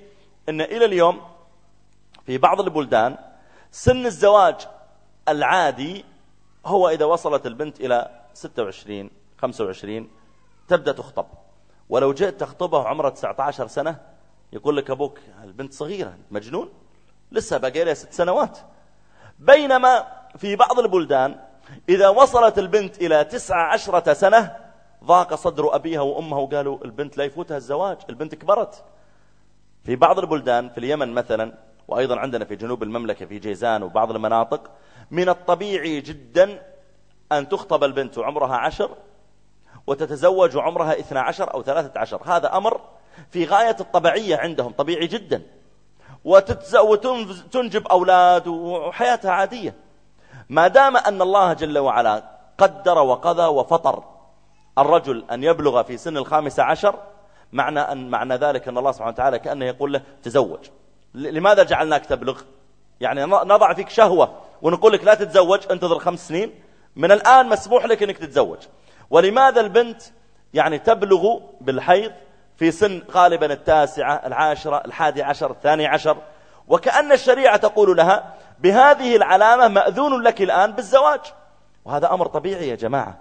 أن إلى اليوم في بعض البلدان سن الزواج العادي هو إذا وصلت البنت إلى 26 25 تبدأ تخطب. ولو جئت تخطبها عمرها 19 سنة يقول لك أبوك البنت صغيرة مجنون لسه باقي لها ست سنوات. بينما في بعض البلدان إذا وصلت البنت إلى تسعة عشرة سنة ضاق صدر أبيها وأمها وقالوا البنت لا يفوتها الزواج البنت كبرت. في بعض البلدان في اليمن مثلا وأيضا عندنا في جنوب المملكة في جيزان وبعض المناطق من الطبيعي جدا أن تخطب البنت وعمرها عشر وتتزوج اثنى عشر أو ثلاثة عشر. هذا أمر في غاية الطبيعية عندهم طبيعي جدا. وتنجب أولاد وحياتها عادية. ما دام أن الله جل وعلا قدر وقضى وفطر الرجل أن يبلغ في سن الخامسة عشر معنى, أن معنى ذلك أن الله سبحانه وتعالى كأنه يقول له تزوج. لماذا جعلناك تبلغ؟ يعني نضع فيك شهوة ونقول لك لا تتزوج انتظر خمس سنين من الآن مسموح لك أنك تتزوج. ولماذا البنت يعني تبلغ بالحيض في سن غالبا التاسعة العاشرة الحادي عشر الثاني عشر؟ وكأن الشريعة تقول لها بهذه العلامة مأذون لك الآن بالزواج. وهذا أمر طبيعي يا جماعة.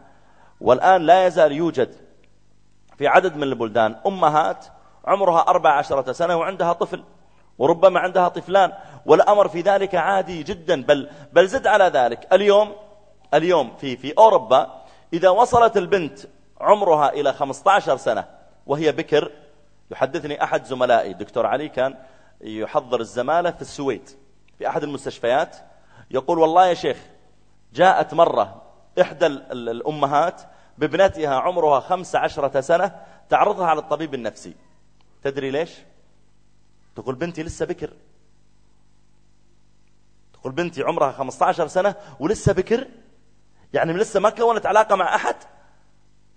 والآن لا يزال يوجد في عدد من البلدان أمهات عمرها أربع عشرة سنة وعندها طفل وربما عندها طفلان. والأمر في ذلك عادي جدا. بل, بل زد على ذلك. اليوم اليوم في, في أوروبا إذا وصلت البنت عمرها إلى 15 سنة وهي بكر يحدثني أحد زملائي الدكتور علي كان يحضر الزمالة في السويد. في أحد المستشفيات يقول والله يا شيخ جاءت مرة إحدى الأمهات بابنتها عمرها خمس عشرة سنة تعرضها على الطبيب النفسي. تدري ليش؟ تقول بنتي لسه بكر. تقول بنتي عمرها 15 سنة ولسه بكر؟ يعني لسه ما كونت علاقة مع أحد؟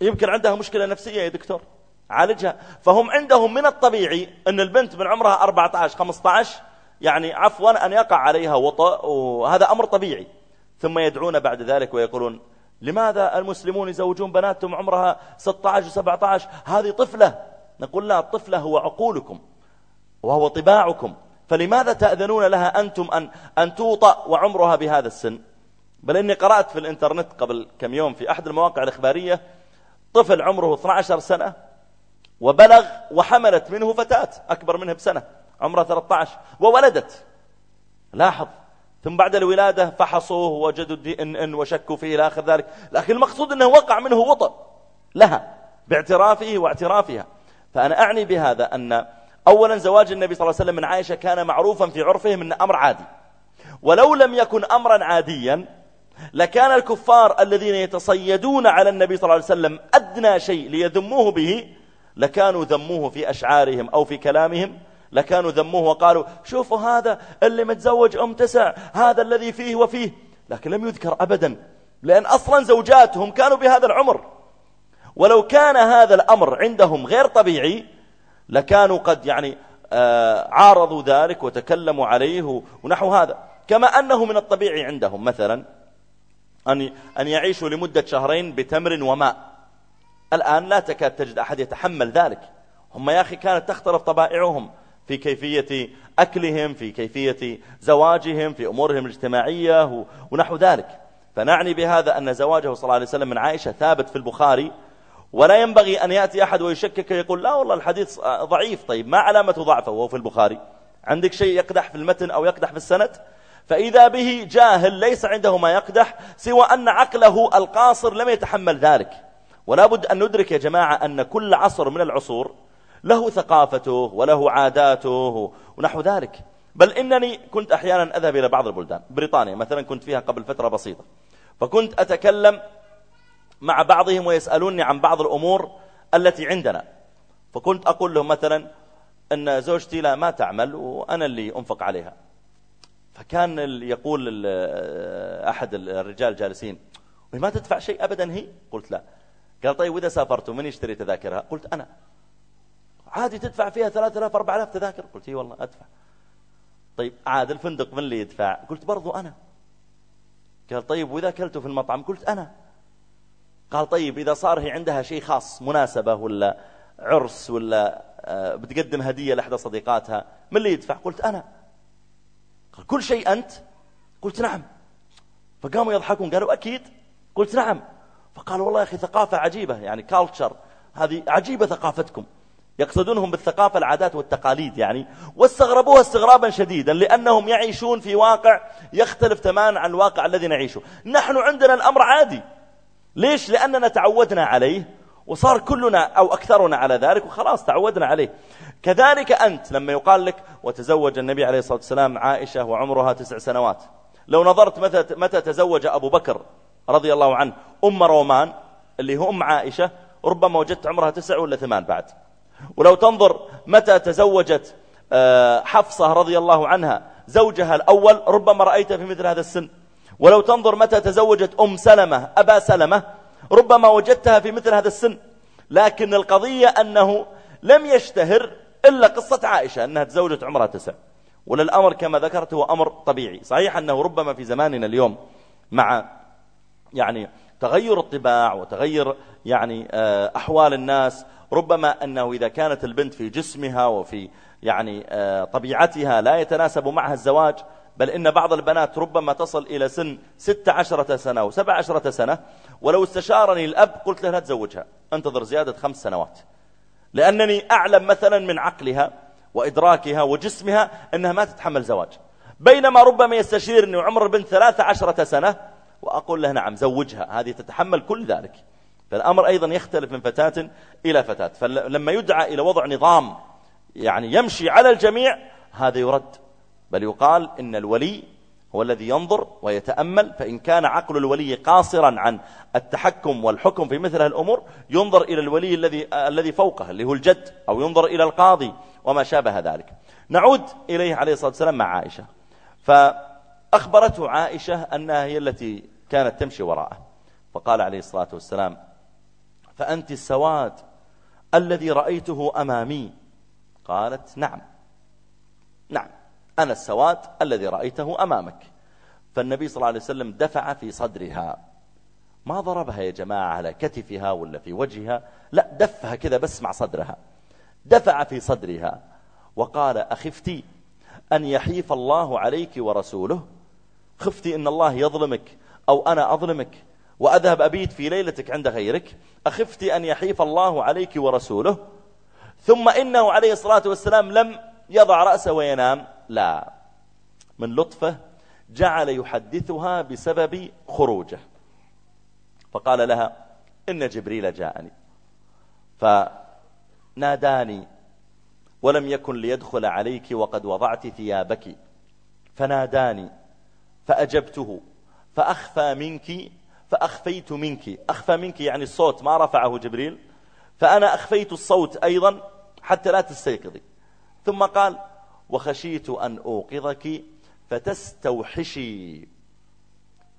يمكن عندها مشكلة نفسية يا دكتور. عالجها. فهم عندهم من الطبيعي أن البنت من عمرها 14 15 يعني عفوا أن يقع عليها وطأ وهذا أمر طبيعي. ثم يدعون بعد ذلك ويقولون لماذا المسلمون يزوجون بناتهم عمرها 16 و17 هذه طفلة. نقول لا الطفلة هو عقولكم وهو طباعكم. فلماذا تأذنون لها أنتم أن, أن توطأ وعمرها بهذا السن؟ بل إني قرأت في الإنترنت قبل كم يوم في أحد المواقع الإخبارية طفل عمره 12 سنة وبلغ وحملت منه فتاة أكبر منه بسنة. عمرها 13 وولدت. لاحظ. ثم بعد الولادة فحصوه وجدوا الدي إن إن وشكوا فيه إلى آخر ذلك. لكن المقصود أنه وقع منه وطأ لها باعترافه واعترافها. فأنا أعني بهذا أن أولا زواج النبي صلى الله عليه وسلم من عائشة كان معروفا في عرفهم من أمر عادي. ولو لم يكن أمرا عاديا لكان الكفار الذين يتصيدون على النبي صلى الله عليه وسلم أدنى شيء ليذموه به لكانوا ذموه في أشعارهم أو في كلامهم لكانوا ذموه وقالوا شوفوا هذا اللي متزوج أم تسع هذا الذي فيه وفيه. لكن لم يذكر أبدا لأن أصلا زوجاتهم كانوا بهذا العمر. ولو كان هذا الأمر عندهم غير طبيعي لكانوا قد يعني آه، عارضوا ذلك وتكلموا عليه ونحو هذا. كما أنه من الطبيعي عندهم مثلا أن أن يعيشوا لمدة شهرين بتمر وماء. الآن لا تكاد تجد أحد يتحمل ذلك. هم يا أخي كانت تختلف طبائعهم. في كيفية أكلهم في كيفية زواجهم في أمورهم الاجتماعية ونحو ذلك. فنعني بهذا أن زواجه صلى الله عليه وسلم من عائشة ثابت في البخاري ولا ينبغي أن يأتي أحد ويشكك يقول لا والله الحديث ضعيف طيب ما علامة ضعفه وهو في البخاري؟ عندك شيء يقدح في المتن أو يقدح في السند؟ فإذا به جاهل ليس عنده ما يقدح سوى أن عقله القاصر لم يتحمل ذلك. ولا بد أن ندرك يا جماعة أن كل عصر من العصور له ثقافته وله عاداته ونحو ذلك. بل إنني كنت أحيانا أذهب إلى بعض البلدان بريطانيا مثلا كنت فيها قبل فترة بسيطة. فكنت أتكلم مع بعضهم ويسألوني عن بعض الأمور التي عندنا. فكنت أقول لهم مثلا أن زوجتي لا ما تعمل وأنا اللي أنفق عليها. فكان يقول أحد الرجال جالسين ما تدفع شيء أبدا هي؟ قلت لا. قال طيب وإذا سافرتوا من يشتري تذاكرها؟ قلت أنا. عادي تدفع فيها 3000 4000 تذاكر. قلت إي والله أدفع. طيب عاد الفندق من اللي يدفع؟ قلت برضو أنا. قال طيب وإذا أكلتوا في المطعم؟ قلت أنا. قال طيب إذا صار هي عندها شيء خاص مناسبة ولا عرس ولا آه، بتقدم هدية لأحدى صديقاتها من اللي يدفع؟ قلت أنا. قال كل شيء أنت؟ قلت نعم. فقاموا يضحكون قالوا أكيد. قلت نعم. فقال والله يا أخي ثقافة عجيبة يعني كالتشر هذه عجيبة ثقافتكم. يقصدونهم بالثقافة العادات والتقاليد يعني. واستغربوها استغرابا شديدا لأنهم يعيشون في واقع يختلف تماما عن الواقع الذي نعيشه. نحن عندنا الأمر عادي. ليش؟ لأننا تعودنا عليه وصار كلنا أو أكثرنا على ذلك وخلاص تعودنا عليه. كذلك أنت لما يقال لك وتزوج النبي عليه الصلاة والسلام عائشة وعمرها تسع سنوات لو نظرت متى, متى تزوج أبو بكر رضي الله عنه أم رومان اللي هو أم عائشة ربما وجدت عمرها تسع ولا ثمان بعد. ولو تنظر متى تزوجت آه، حفصة رضي الله عنها زوجها الأول ربما رأيته في مثل هذا السن. ولو تنظر متى تزوجت أم سلمة أبا سلمة ربما وجدتها في مثل هذا السن. لكن القضية أنه لم يشتهر إلا قصة عائشة أنها تزوجت عمرها تسع. وللأمر كما ذكرت هو أمر طبيعي. صحيح أنه ربما في زماننا اليوم مع يعني تغير الطباع وتغير يعني آه، أحوال الناس. ربما أنه إذا كانت البنت في جسمها وفي يعني آه، طبيعتها لا يتناسب معها الزواج بل إن بعض البنات ربما تصل إلى سن ست عشرة سنة وسبع عشرة سنة ولو استشارني الأب قلت له لا تزوجها أنتظر زيادة خمس سنوات. لأنني أعلم مثلا من عقلها وإدراكها وجسمها أنها ما تتحمل زواج. بينما ربما يستشيرني وعمر البنت ثلاثة عشرة سنة وأقول له نعم زوجها. هذه تتحمل كل ذلك. فالأمر أيضا يختلف من فتاة إلى فتاة. فلما يدعى إلى وضع نظام يعني يمشي على الجميع هذا يرد. بل يقال إن الولي هو الذي ينظر ويتأمل فإن كان عقل الولي قاصرا عن التحكم والحكم في مثل الأمور ينظر إلى الولي الذي الذي فوقه اللي هو الجد أو ينظر إلى القاضي وما شابه ذلك. نعود إليه عليه الصلاة والسلام مع عائشة. فأخبرته عائشة أنها هي التي كانت تمشي وراءه. فقال عليه الصلاة والسلام فأنت السواد الذي رأيته أمامي. قالت نعم نعم أنا السواد الذي رأيته أمامك. فالنبي صلى الله عليه وسلم دفع في صدرها. ما ضربها يا جماعة على كتفها ولا في وجهها؟ لا دفها كذا بس مع صدرها. دفع في صدرها وقال أخفتي أن يحيف الله عليك ورسوله؟ خفتي أن الله يظلمك أو أنا أظلمك وأذهب أبيت في ليلتك عند غيرك أخفت أن يحيف الله عليك ورسوله ثم إنه عليه الصلاة والسلام لم يضع رأسه وينام. لا. من لطفة جعل يحدثها بسبب خروجه. فقال لها إن جبريل جاءني. فناداني ولم يكن ليدخل عليك وقد وضعت ثيابك. فناداني فأجبته. فأخفى منك فأخفيت منك. أخفى منك يعني الصوت ما رفعه جبريل. فأنا أخفيت الصوت أيضا حتى لا تستيقظي. ثم قال وخشيت أن أوقظك فتستوحشي.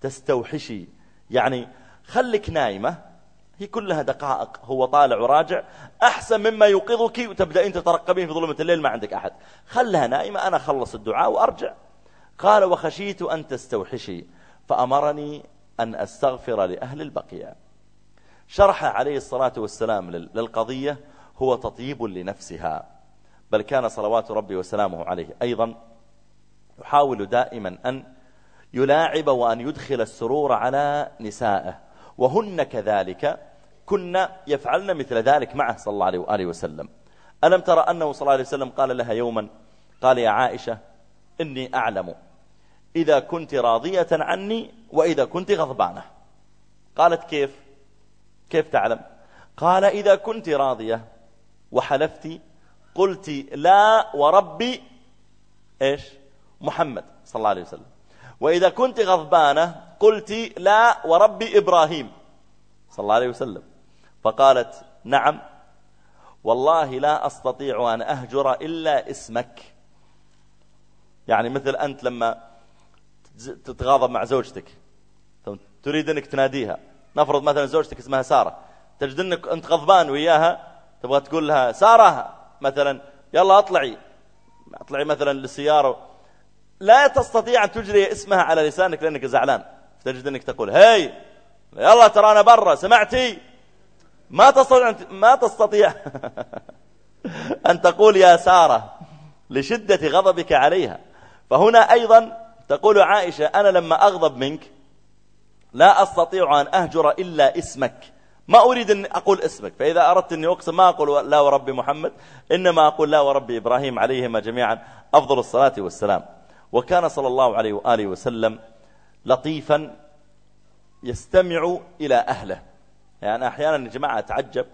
تستوحشي. يعني خلك نايمة. هي كلها دقائق. هو طالع وراجع. أحسن مما يوقظك وتبدأ أنت ترقبين في ظلمة الليل ما عندك أحد. خلها نايمة. أنا خلص الدعاء وأرجع. قال وخشيت أن تستوحشي. فأمرني أن أستغفر لأهل البقية شرح عليه الصلاة والسلام للقضية هو تطيب لنفسها بل كان صلوات ربي وسلامه عليه أيضا يحاول دائما أن يلاعب وأن يدخل السرور على نسائه. وهن كذلك كنا يفعلن مثل ذلك معه صلى الله عليه وآله وسلم. ألم ترى أنه صلى الله عليه وسلم قال لها يوما قال يا عائشة إني أعلم إذا كنت راضية عني وإذا كنت غضبانة. قالت كيف؟ كيف تعلم؟ قال إذا كنت راضية وحلفتي قلت لا وربي إيش؟ محمد صلى الله عليه وسلم. وإذا كنت غضبانة قلت لا وربي إبراهيم صلى الله عليه وسلم. فقالت نعم والله لا أستطيع أن أهجر إلا اسمك. يعني مثل أنت لما تتغاضب مع زوجتك. تريد أنك تناديها. نفرض مثلا زوجتك اسمها سارة. تجد أنك أنت غضبان وياها تبغى تقول لها سارة مثلا يلا أطلعي. أطلعي مثلا للسيارة. لا تستطيع أن تجري اسمها على لسانك لأنك زعلان. تجد أنك تقول هاي يلا ترى أنا برا سمعتي؟ ما تستطيع ما تستطيع *laughs* أن تقول يا سارة لشدة غضبك عليها. فهنا أيضا تقول عائشة أنا لما أغضب منك لا أستطيع أن أهجر إلا اسمك. ما أريد أن أقول اسمك. فإذا أردت أني أقسم ما أقول لا ورب محمد إنما أقول لا ورب إبراهيم عليهما جميعا. أفضل الصلاة والسلام. وكان صلى الله عليه وآله وسلم لطيفا يستمع إلى أهله. يعني أحيانا يا جماعة أتعجب.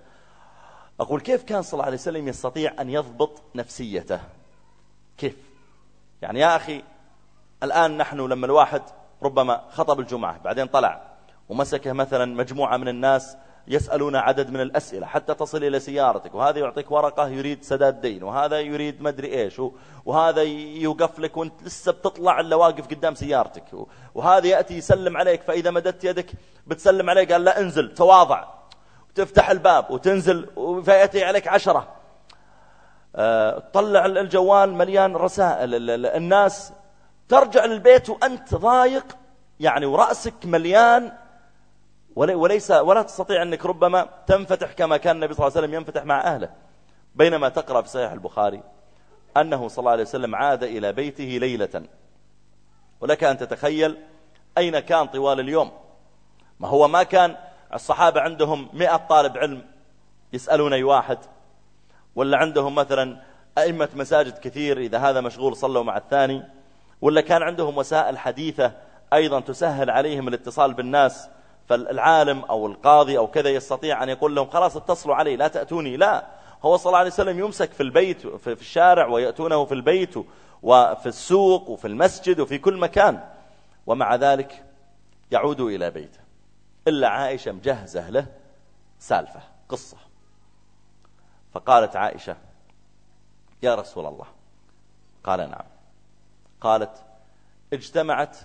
أقول كيف كان صلى الله عليه وسلم يستطيع أن يضبط نفسيته؟ كيف؟ يعني يا أخي الآن نحن لما الواحد ربما خطب الجمعة بعدين طلع ومسكه مثلا مجموعة من الناس يسألون عدد من الأسئلة حتى تصل إلى سيارتك وهذا يعطيك ورقة يريد سداد دين وهذا يريد مدري إيش وهذا يوقف لك وأنت لسه بتطلع إلا واقف قدام سيارتك وهذا يأتي يسلم عليك فإذا مددت يدك بتسلم عليه قال لا انزل تواضع وتفتح الباب وتنزل فيأتي عليك عشرة. أه طلع الجوال مليان رسائل الناس ترجع للبيت وأنت ضايق يعني ورأسك مليان وليس ولا تستطيع أنك ربما تنفتح كما كان النبي صلى الله عليه وسلم ينفتح مع أهله. بينما تقرأ في صحيح البخاري أنه صلى الله عليه وسلم عاد إلى بيته ليلة. ولك أن تتخيل أين كان طوال اليوم. ما هو ما كان الصحابة عندهم مئة طالب علم يسألون أي واحد ولا عندهم مثلا أئمة مساجد كثير إذا هذا مشغول صلوا مع الثاني. ولا كان عندهم وسائل حديثة أيضا تسهل عليهم الاتصال بالناس فالعالم أو القاضي أو كذا يستطيع أن يقول لهم خلاص اتصلوا علي لا تأتوني. لا هو صلى الله عليه وسلم يمسك في البيت في الشارع ويأتونه في البيت وفي السوق وفي المسجد وفي كل مكان. ومع ذلك يعود إلى بيته. إلا عائشة مجهزة له سالفة قصة. فقالت عائشة يا رسول الله. قال نعم. قالت اجتمعت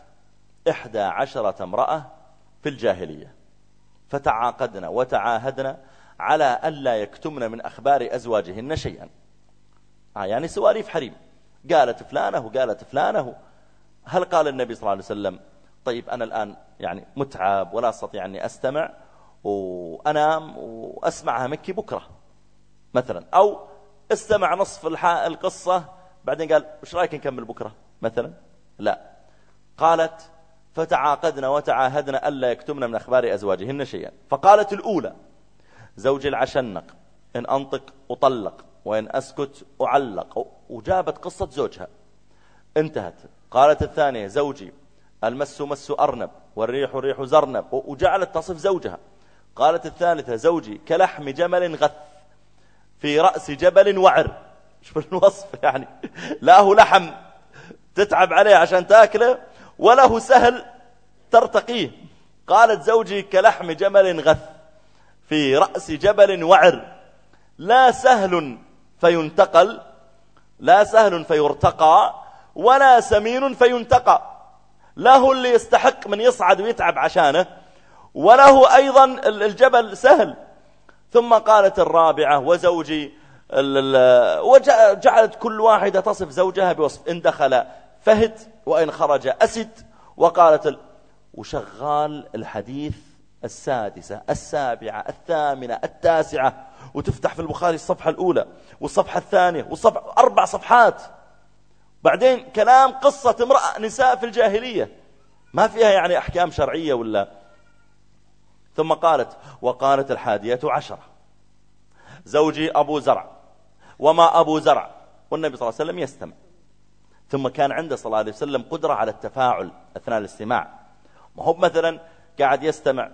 إحدى عشرة امرأة في الجاهلية فتعاقدنا وتعاهدنا على ألا يكتمن من أخبار أزواجهن شيئا. آه يعني سواليف حريم. قالت فلانة وقالت فلانة. هل قال النبي صلى الله عليه وسلم طيب أنا الآن يعني متعب ولا أستطيع أني أستمع وأنام وأسمعها مكي بكرة مثلا أو استمع نصف القصة بعدين قال وش رأيك نكمل بكرة؟ مثلا؟ لا. قالت فتعاقدنا وتعاهدنا ألا يكتمن من أخبار أزواجهن شيئا. فقالت الأولى زوجي العشنق إن أنطق أطلق وإن أسكت أعلق. وجابت قصة زوجها. انتهت. قالت الثانية زوجي المس مس أرنب والريح ريح زرنب. وجعلت تصف زوجها. قالت الثالثة زوجي كلحم جمل غث في رأس جبل وعر. شوف الوصف يعني. لا لحم. تتعب عليه عشان تاكله وله سهل ترتقيه. قالت زوجي كلحم جمل غث في رأس جبل وعر. لا سهل فينتقل لا سهل فيرتقى ولا سمين فينتقى. لا هو اللي يستحق من يصعد ويتعب عشانه وله أيضا الجبل سهل. ثم قالت الرابعة وزوجي وجعلت كل واحدة تصف زوجها بوصف إن دخل فهد وإن خرج أسد وقالت ال... وشغال الحديث السادسة السابعة الثامنة التاسعة وتفتح في البخاري الصفحة الأولى والصفحة الثانية والصفحة أربع صفحات. بعدين كلام قصة امرأة نساء في الجاهلية. ما فيها يعني أحكام شرعية ولا. ثم قالت وقالت الحادية عشرة. زوجي أبو زرع وما أبو زرع. والنبي صلى الله عليه وسلم يستمع. ثم كان عنده صلى الله عليه وسلم قدرة على التفاعل أثناء الاستماع. ما هو مثلا قاعد يستمع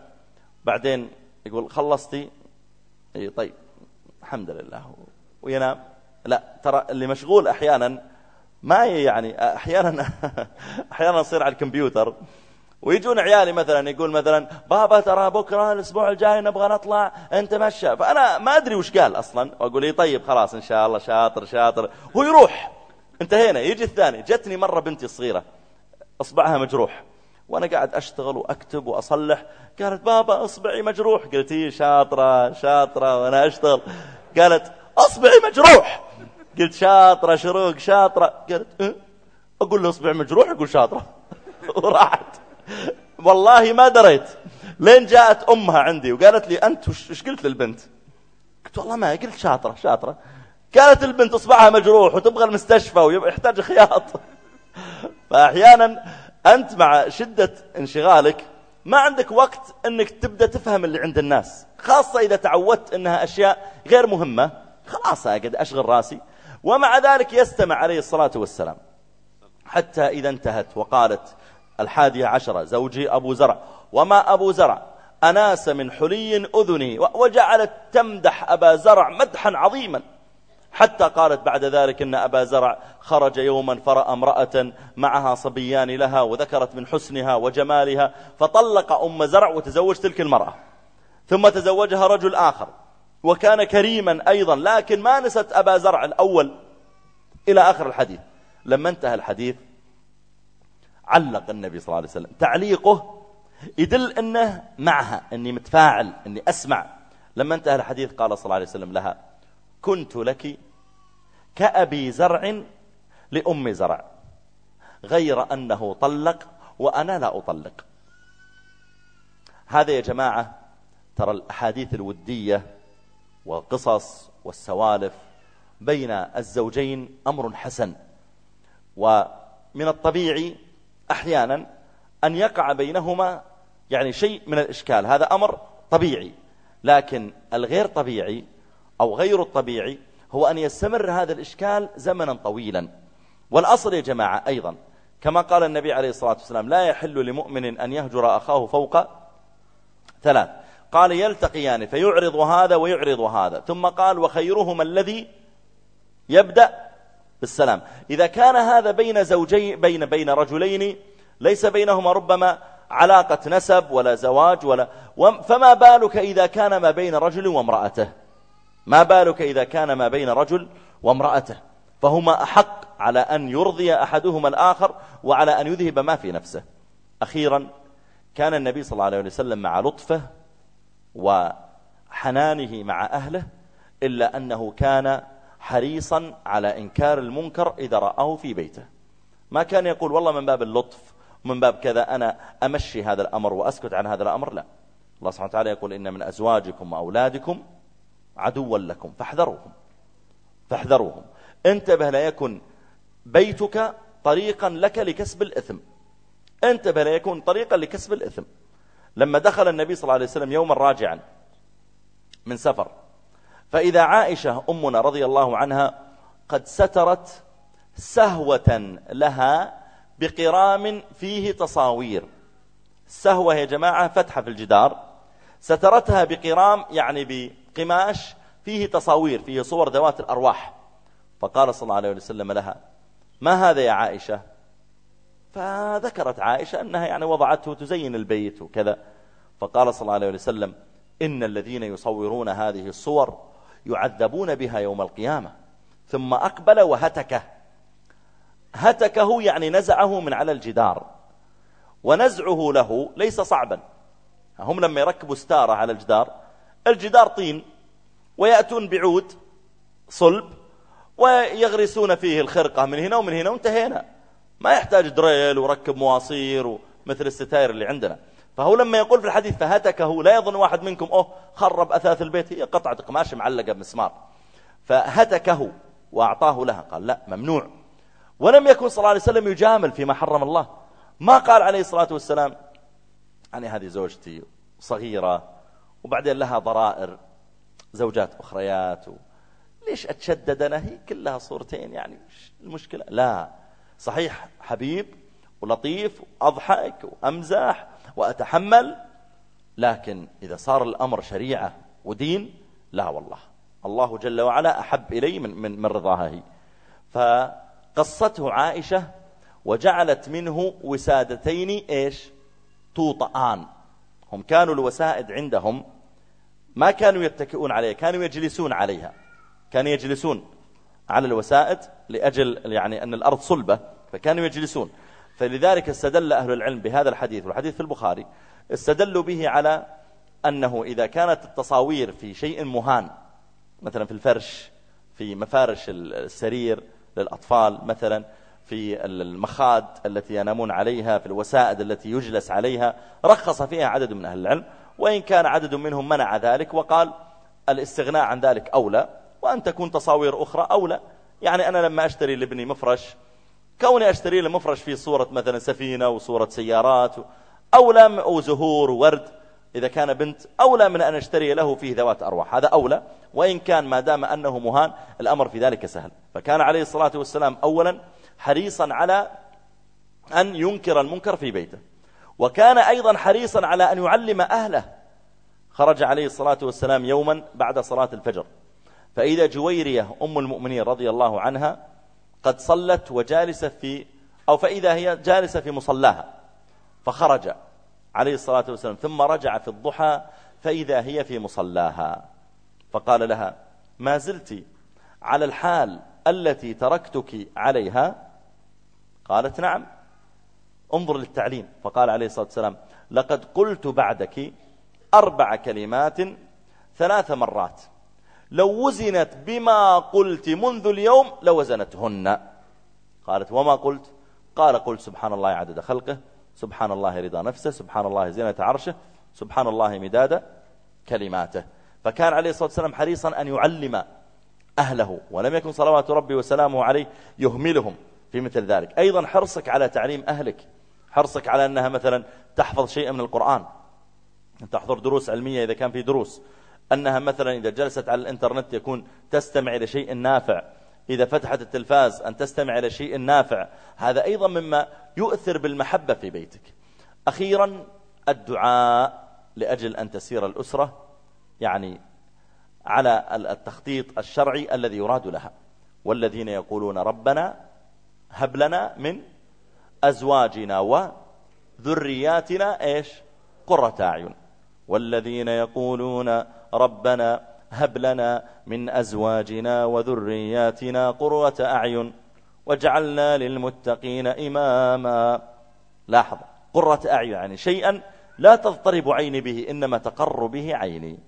بعدين يقول خلصتي. إي طيب الحمد لله. وينام. لا ترى اللي مشغول أحيانا ما يعني أحيانا *laughs* أحيانا يصير على الكمبيوتر. ويجون عيالي مثلا يقول مثلا بابا ترى بكرة الأسبوع الجاي نبغى نطلع أنت مشى. فأنا ما أدري وش قال أصلا. وأقول لي طيب خلاص إن شاء الله شاطر شاطر. هو يروح انتهينا يجي الثاني. جتني مرة بنتي الصغيرة أصبعها مجروح. وأنا قاعد أشتغل وأكتب وأصلح. قالت بابا أصبعي مجروح. قلت هي شاطرة شاطرة وأنا أشتغل. قالت أصبعي مجروح. قلت شاطرة شروق شاطرة. قالت أه؟ أقول له أصبعي مجروح؟ يقول شاطرة. *laughs* وراحت. والله ما دريت. لين جاءت أمها عندي وقالت لي أنت وش قلت للبنت؟ قلت والله ما قلت شاطرة شاطرة. كانت البنت اصبعها مجروح وتبغى المستشفى ويحتاج خياط. فأحيانا أنت مع شدة انشغالك ما عندك وقت أنك تبدأ تفهم اللي عند الناس خاصة إذا تعودت أنها أشياء غير مهمة خلاص أقعد أشغل رأسي. ومع ذلك يستمع عليه الصلاة والسلام. حتى إذا انتهت وقالت الحادية عشرة زوجي أبو زرع. وما أبو زرع؟ أناس من حلي أذني وجعلت تمدح أبا زرع مدحا عظيما. حتى قالت بعد ذلك إن أبا زرع خرج يوما فرأى امرأة معها صبيان لها وذكرت من حسنها وجمالها فطلق أم زرع وتزوج تلك المرأة. ثم تزوجها رجل آخر وكان كريما أيضا لكن ما نست أبا زرع الأول إلى آخر الحديث. لما انتهى الحديث علق النبي صلى الله عليه وسلم. تعليقه يدل أنه معها أني متفاعل أني أسمع. لما انتهى الحديث قال صلى الله عليه وسلم لها كنت لك كأبي زرع لأم زرع غير أنه طلق وأنا لا أطلق. هذا يا جماعة ترى الأحاديث الودية والقصص والسوالف بين الزوجين أمر حسن ومن الطبيعي أحيانا أن يقع بينهما يعني شيء من الإشكال هذا أمر طبيعي لكن الغير طبيعي أو غير الطبيعي هو أن يستمر هذا الإشكال زمنا طويلا. والأصل يا جماعة أيضا كما قال النبي عليه الصلاة والسلام لا يحل لمؤمن أن يهجر أخاه فوق ثلاث. قال يلتقيان فيعرض هذا ويعرض هذا. ثم قال وخيرهما الذي يبدأ بالسلام. إذا كان هذا بين زوجي بين بين رجلين ليس بينهما ربما علاقة نسب ولا زواج ولا فما بالك إذا كان ما بين رجل وامرأته؟ ما بالك إذا كان ما بين رجل وامرأته؟ فهما أحق على أن يرضي أحدهما الآخر وعلى أن يذهب ما في نفسه. أخيرا كان النبي صلى الله عليه وسلم مع لطفه وحنانه مع أهله إلا أنه كان حريصا على إنكار المنكر إذا رآه في بيته. ما كان يقول والله من باب اللطف من باب كذا أنا أمشي هذا الأمر وأسكت عن هذا الأمر؟ لا. الله سبحانه وتعالى يقول إن من أزواجكم وأولادكم عدوا لكم فاحذروهم فاحذروهم. انتبه لا يكن بيتك طريقا لك لكسب الإثم. انتبه لا يكون طريقا لكسب الإثم. لما دخل النبي صلى الله عليه وسلم يوما راجعا من سفر فإذا عائشة أمنا رضي الله عنها قد سترت سهوة لها بقرام فيه تصاوير. السهوة يا جماعة فتحة في الجدار. سترتها بقرام يعني بقماش فيه تصاوير فيه صور ذوات الأرواح. فقال صلى الله عليه وسلم لها ما هذا يا عائشة؟ فذكرت عائشة أنها يعني وضعته تزين البيت وكذا. فقال صلى الله عليه وسلم إن الذين يصورون هذه الصور يعذبون بها يوم القيامة ثم أقبل وهتكه. هتكه يعني نزعه من على الجدار ونزعه له ليس صعبا. هم لما يركبوا ستارة على الجدار الجدار طين ويأتون بعود صلب ويغرسون فيه الخرقة من هنا ومن هنا وانتهينا. ما يحتاج دريل وركب مواصير ومثل الستاير اللي عندنا. فهو لما يقول في الحديث فهتكه لا يظن واحد منكم أوه خرب أثاث البيت. هي قطعة قماش معلقة بمسمار. فهتكه وأعطاه لها. قال لا ممنوع. ولم يكن صلى الله عليه وسلم يجامل فيما حرم الله. ما قال عليه الصلاة والسلام يعني هذه زوجتي صغيرة وبعدين لها ضرائر زوجات أخريات و... ليش أتشدد أنا؟ هي كلها صورتين يعني المشكلة؟ لا. صحيح حبيب ولطيف وأضحك وأمزح وأتحمل لكن إذا صار الأمر شريعة ودين لا والله. الله جل وعلا أحب إلي من, من, من رضاها هي. فقصته عائشة وجعلت منه وسادتين إيش؟ توطآن هم كانوا الوسائد عندهم ما كانوا يتكئون عليها كانوا يجلسون عليها. كانوا يجلسون على الوسائد لأجل يعني أن الأرض صلبة فكانوا يجلسون. فلذلك استدل أهل العلم بهذا الحديث والحديث في البخاري. استدلوا به على أنه إذا كانت التصاوير في شيء مهان مثلا في الفرش في مفارش السرير للأطفال مثلا في المخاد التي ينامون عليها في الوسائد التي يجلس عليها. رخص فيها عدد من أهل العلم وإن كان عدد منهم منع ذلك وقال الاستغناء عن ذلك أولى وأن تكون تصاوير أخرى أولى. يعني أنا لما أشتري لابني مفرش كوني أشتري له مفرش فيه صورة مثلا سفينة وصورة سيارات أولى أو زهور وورد إذا كان بنت أولى من أن أشتري له فيه ذوات أرواح. هذا أولى. وإن كان ما دام أنه مهان الأمر في ذلك سهل. فكان عليه الصلاة والسلام أولا حريصا على أن ينكر المنكر في بيته. وكان أيضا حريصا على أن يعلم أهله. خرج عليه الصلاة والسلام يوما بعد صلاة الفجر. فإذا جويرية أم المؤمنين رضي الله عنها قد صلت وجالسة في أو فإذا هي جالسة في مصلاها فخرج عليه الصلاة والسلام ثم رجع في الضحى فإذا هي في مصلاها. فقال لها ما زلت على الحال التي تركتك عليها قالت نعم. انظر للتعليم. فقال عليه الصلاة والسلام لقد قلت بعدك أربع كلمات ثلاث مرات. لو وزنت بما قلت منذ اليوم لوزنتهن. قالت وما قلت؟ قال قلت سبحان الله عدد خلقه سبحان الله رضا نفسه سبحان الله زينة عرشه سبحان الله مداد كلماته. فكان عليه الصلاة والسلام حريصا أن يعلم أهله ولم يكن صلوات ربي وسلامه عليه يهملهم. في مثل ذلك. أيضا حرصك على تعليم أهلك. حرصك على أنها مثلا تحفظ شيئا من القرآن. تحضر دروس علمية إذا كان في دروس. أنها مثلا إذا جلست على الإنترنت يكون تستمع إلى شيء نافع. إذا فتحت التلفاز أن تستمع إلى شيء نافع. هذا أيضا مما يؤثر بالمحبة في بيتك. أخيرا الدعاء لأجل أن تسير الأسرة يعني على التخطيط الشرعي الذي يراد لها. والذين يقولون ربنا هب لنا من أزواجنا وذرياتنا إيش؟ قرة أعين. والذين يقولون ربنا هب لنا من أزواجنا وذرياتنا قرة أعين واجعلنا للمتقين إماما. لاحظ قرة أعين يعني شيئا لا تضطرب عيني به إنما تقر به عيني.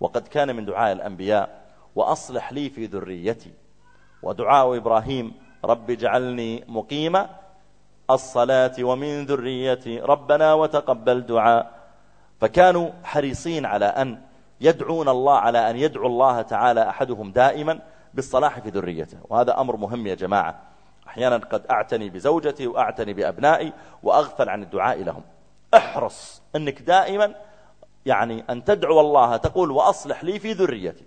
وقد كان من دعاء الأنبياء وأصلح لي في ذريتي. ودعاء إبراهيم رب اجعلني مقيم الصلاة ومن ذريتي ربنا وتقبل دعاء. فكانوا حريصين على أن يدعون الله على أن يدعو الله تعالى أحدهم دائما بالصلاح في ذريته. وهذا أمر مهم يا جماعة. أحيانا قد أعتني بزوجتي وأعتني بأبنائي وأغفل عن الدعاء لهم. احرص أنك دائما يعني أن تدعو الله تقول وأصلح لي في ذريتي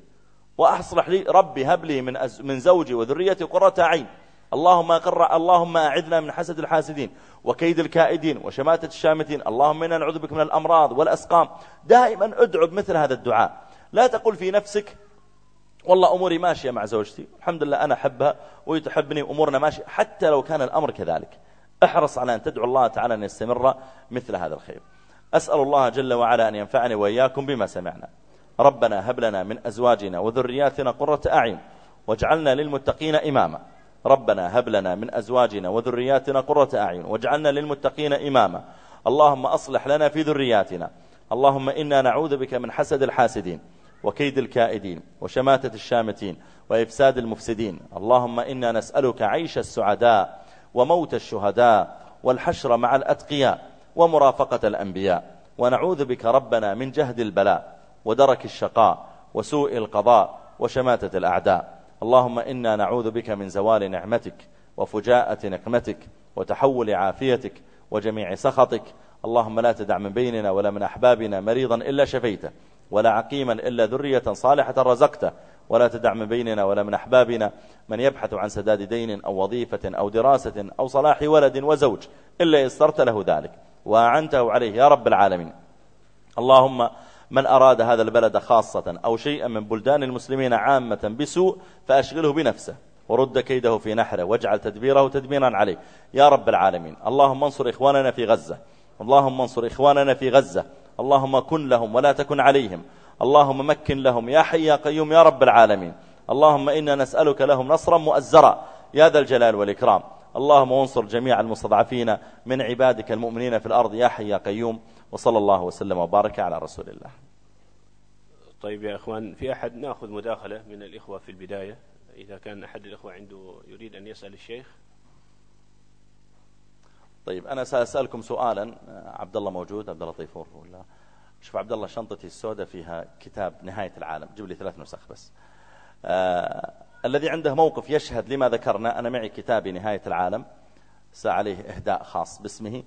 وأصلح لي ربي هب لي من, من زوجي وذريتي قرة عين. اللهم أقر اللهم أعذنا من حسد الحاسدين وكيد الكائدين وشماتة الشامتين. اللهم إنا نعوذ بك من الأمراض والأسقام. دائما ادعو بمثل هذا الدعاء. لا تقول في نفسك والله أموري ماشية مع زوجتي الحمد لله أنا أحبها وهي تحبني أمورنا ماشية حتى لو كان الأمر كذلك. احرص على أن تدعو الله تعالى أن يستمر مثل هذا الخير. أسأل الله جل وعلا أن ينفعني وإياكم بما سمعنا. ربنا هب لنا من أزواجنا وذرياتنا قرة أعين واجعلنا للمتقين إماما. ربنا هب لنا من أزواجنا وذرياتنا قرة أعين واجعلنا للمتقين إماما. اللهم أصلح لنا في ذرياتنا. اللهم إنا نعوذ بك من حسد الحاسدين وكيد الكائدين وشماتة الشامتين وإفساد المفسدين. اللهم إنا نسألك عيش السعداء وموت الشهداء والحشر مع الأتقياء ومرافقة الأنبياء. ونعوذ بك ربنا من جهد البلاء ودرك الشقاء وسوء القضاء وشماتة الأعداء. اللهم إنا نعوذ بك من زوال نعمتك وفجاءة نقمتك وتحول عافيتك وجميع سخطك. اللهم لا تدع من بيننا ولا من أحبابنا مريضا إلا شفيته ولا عقيما إلا ذرية صالحة رزقته. ولا تدع من بيننا ولا من أحبابنا من يبحث عن سداد دين أو وظيفة أو دراسة أو صلاح ولد وزوج إلا يسترت له ذلك. وأعنته عليه يا رب العالمين. اللهم من أراد هذا البلد خاصة أو شيئا من بلدان المسلمين عامة بسوء فأشغله بنفسه ورد كيده في نحره واجعل تدبيره تدميرا عليه. يا رب العالمين اللهم انصر إخواننا في غزة. اللهم انصر إخواننا في غزة. اللهم كن لهم ولا تكن عليهم. اللهم مكن لهم. يا حي يا قيوم يا رب العالمين. اللهم إنا نسألك لهم نصرا مؤزرا. يا ذا الجلال والإكرام. اللهم انصر جميع المستضعفين من عبادك المؤمنين في الأرض يا حي يا قيوم وصلى الله وسلم وبارك على رسول الله. طيب يا أخوان في أحد نأخذ مداخلة من الإخوة في البداية؟ إذا كان أحد الإخوة عنده يريد أن يسأل الشيخ. طيب أنا سأسألكم سؤالا. عبد الله موجود عبد الله طيفور ولا؟ شوف عبد الله شنطتي السوداء فيها كتاب نهاية العالم. جيب لي ثلاث نسخ بس. آه الذي عنده موقف يشهد لما ذكرنا أنا معي كتابي نهاية العالم سأعليه إهداء خاص باسمه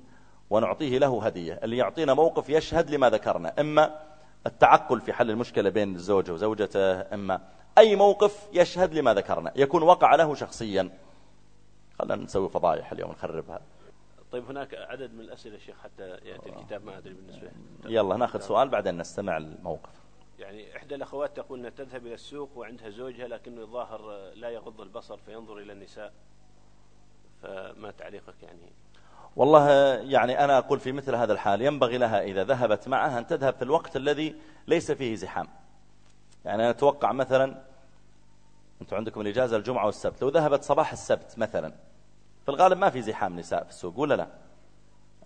ونعطيه له هدية اللي يعطينا موقف يشهد لما ذكرنا إما التعقل في حل المشكلة بين الزوجة وزوجته إما أي موقف يشهد لما ذكرنا يكون وقع له شخصيا. خلنا نسوي فضايح اليوم نخربها. طيب هناك عدد من الأسئلة شيخ حتى يأتي الكتاب ما أدري بالنسبة. يلا ناخذ سؤال بعدين نستمع الموقف يعني إحدى الأخوات تقول أنها تذهب إلى السوق وعندها زوجها لكنه الظاهر لا يغض البصر فينظر إلى النساء. فما تعليقك يعني؟ والله يعني أنا أقول في مثل هذا الحال ينبغي لها إذا ذهبت معها أن تذهب في الوقت الذي ليس فيه زحام. يعني أنا أتوقع مثلا أنتم عندكم الإجازة الجمعة والسبت لو ذهبت صباح السبت مثلا في الغالب ما في زحام نساء في السوق ولا لا؟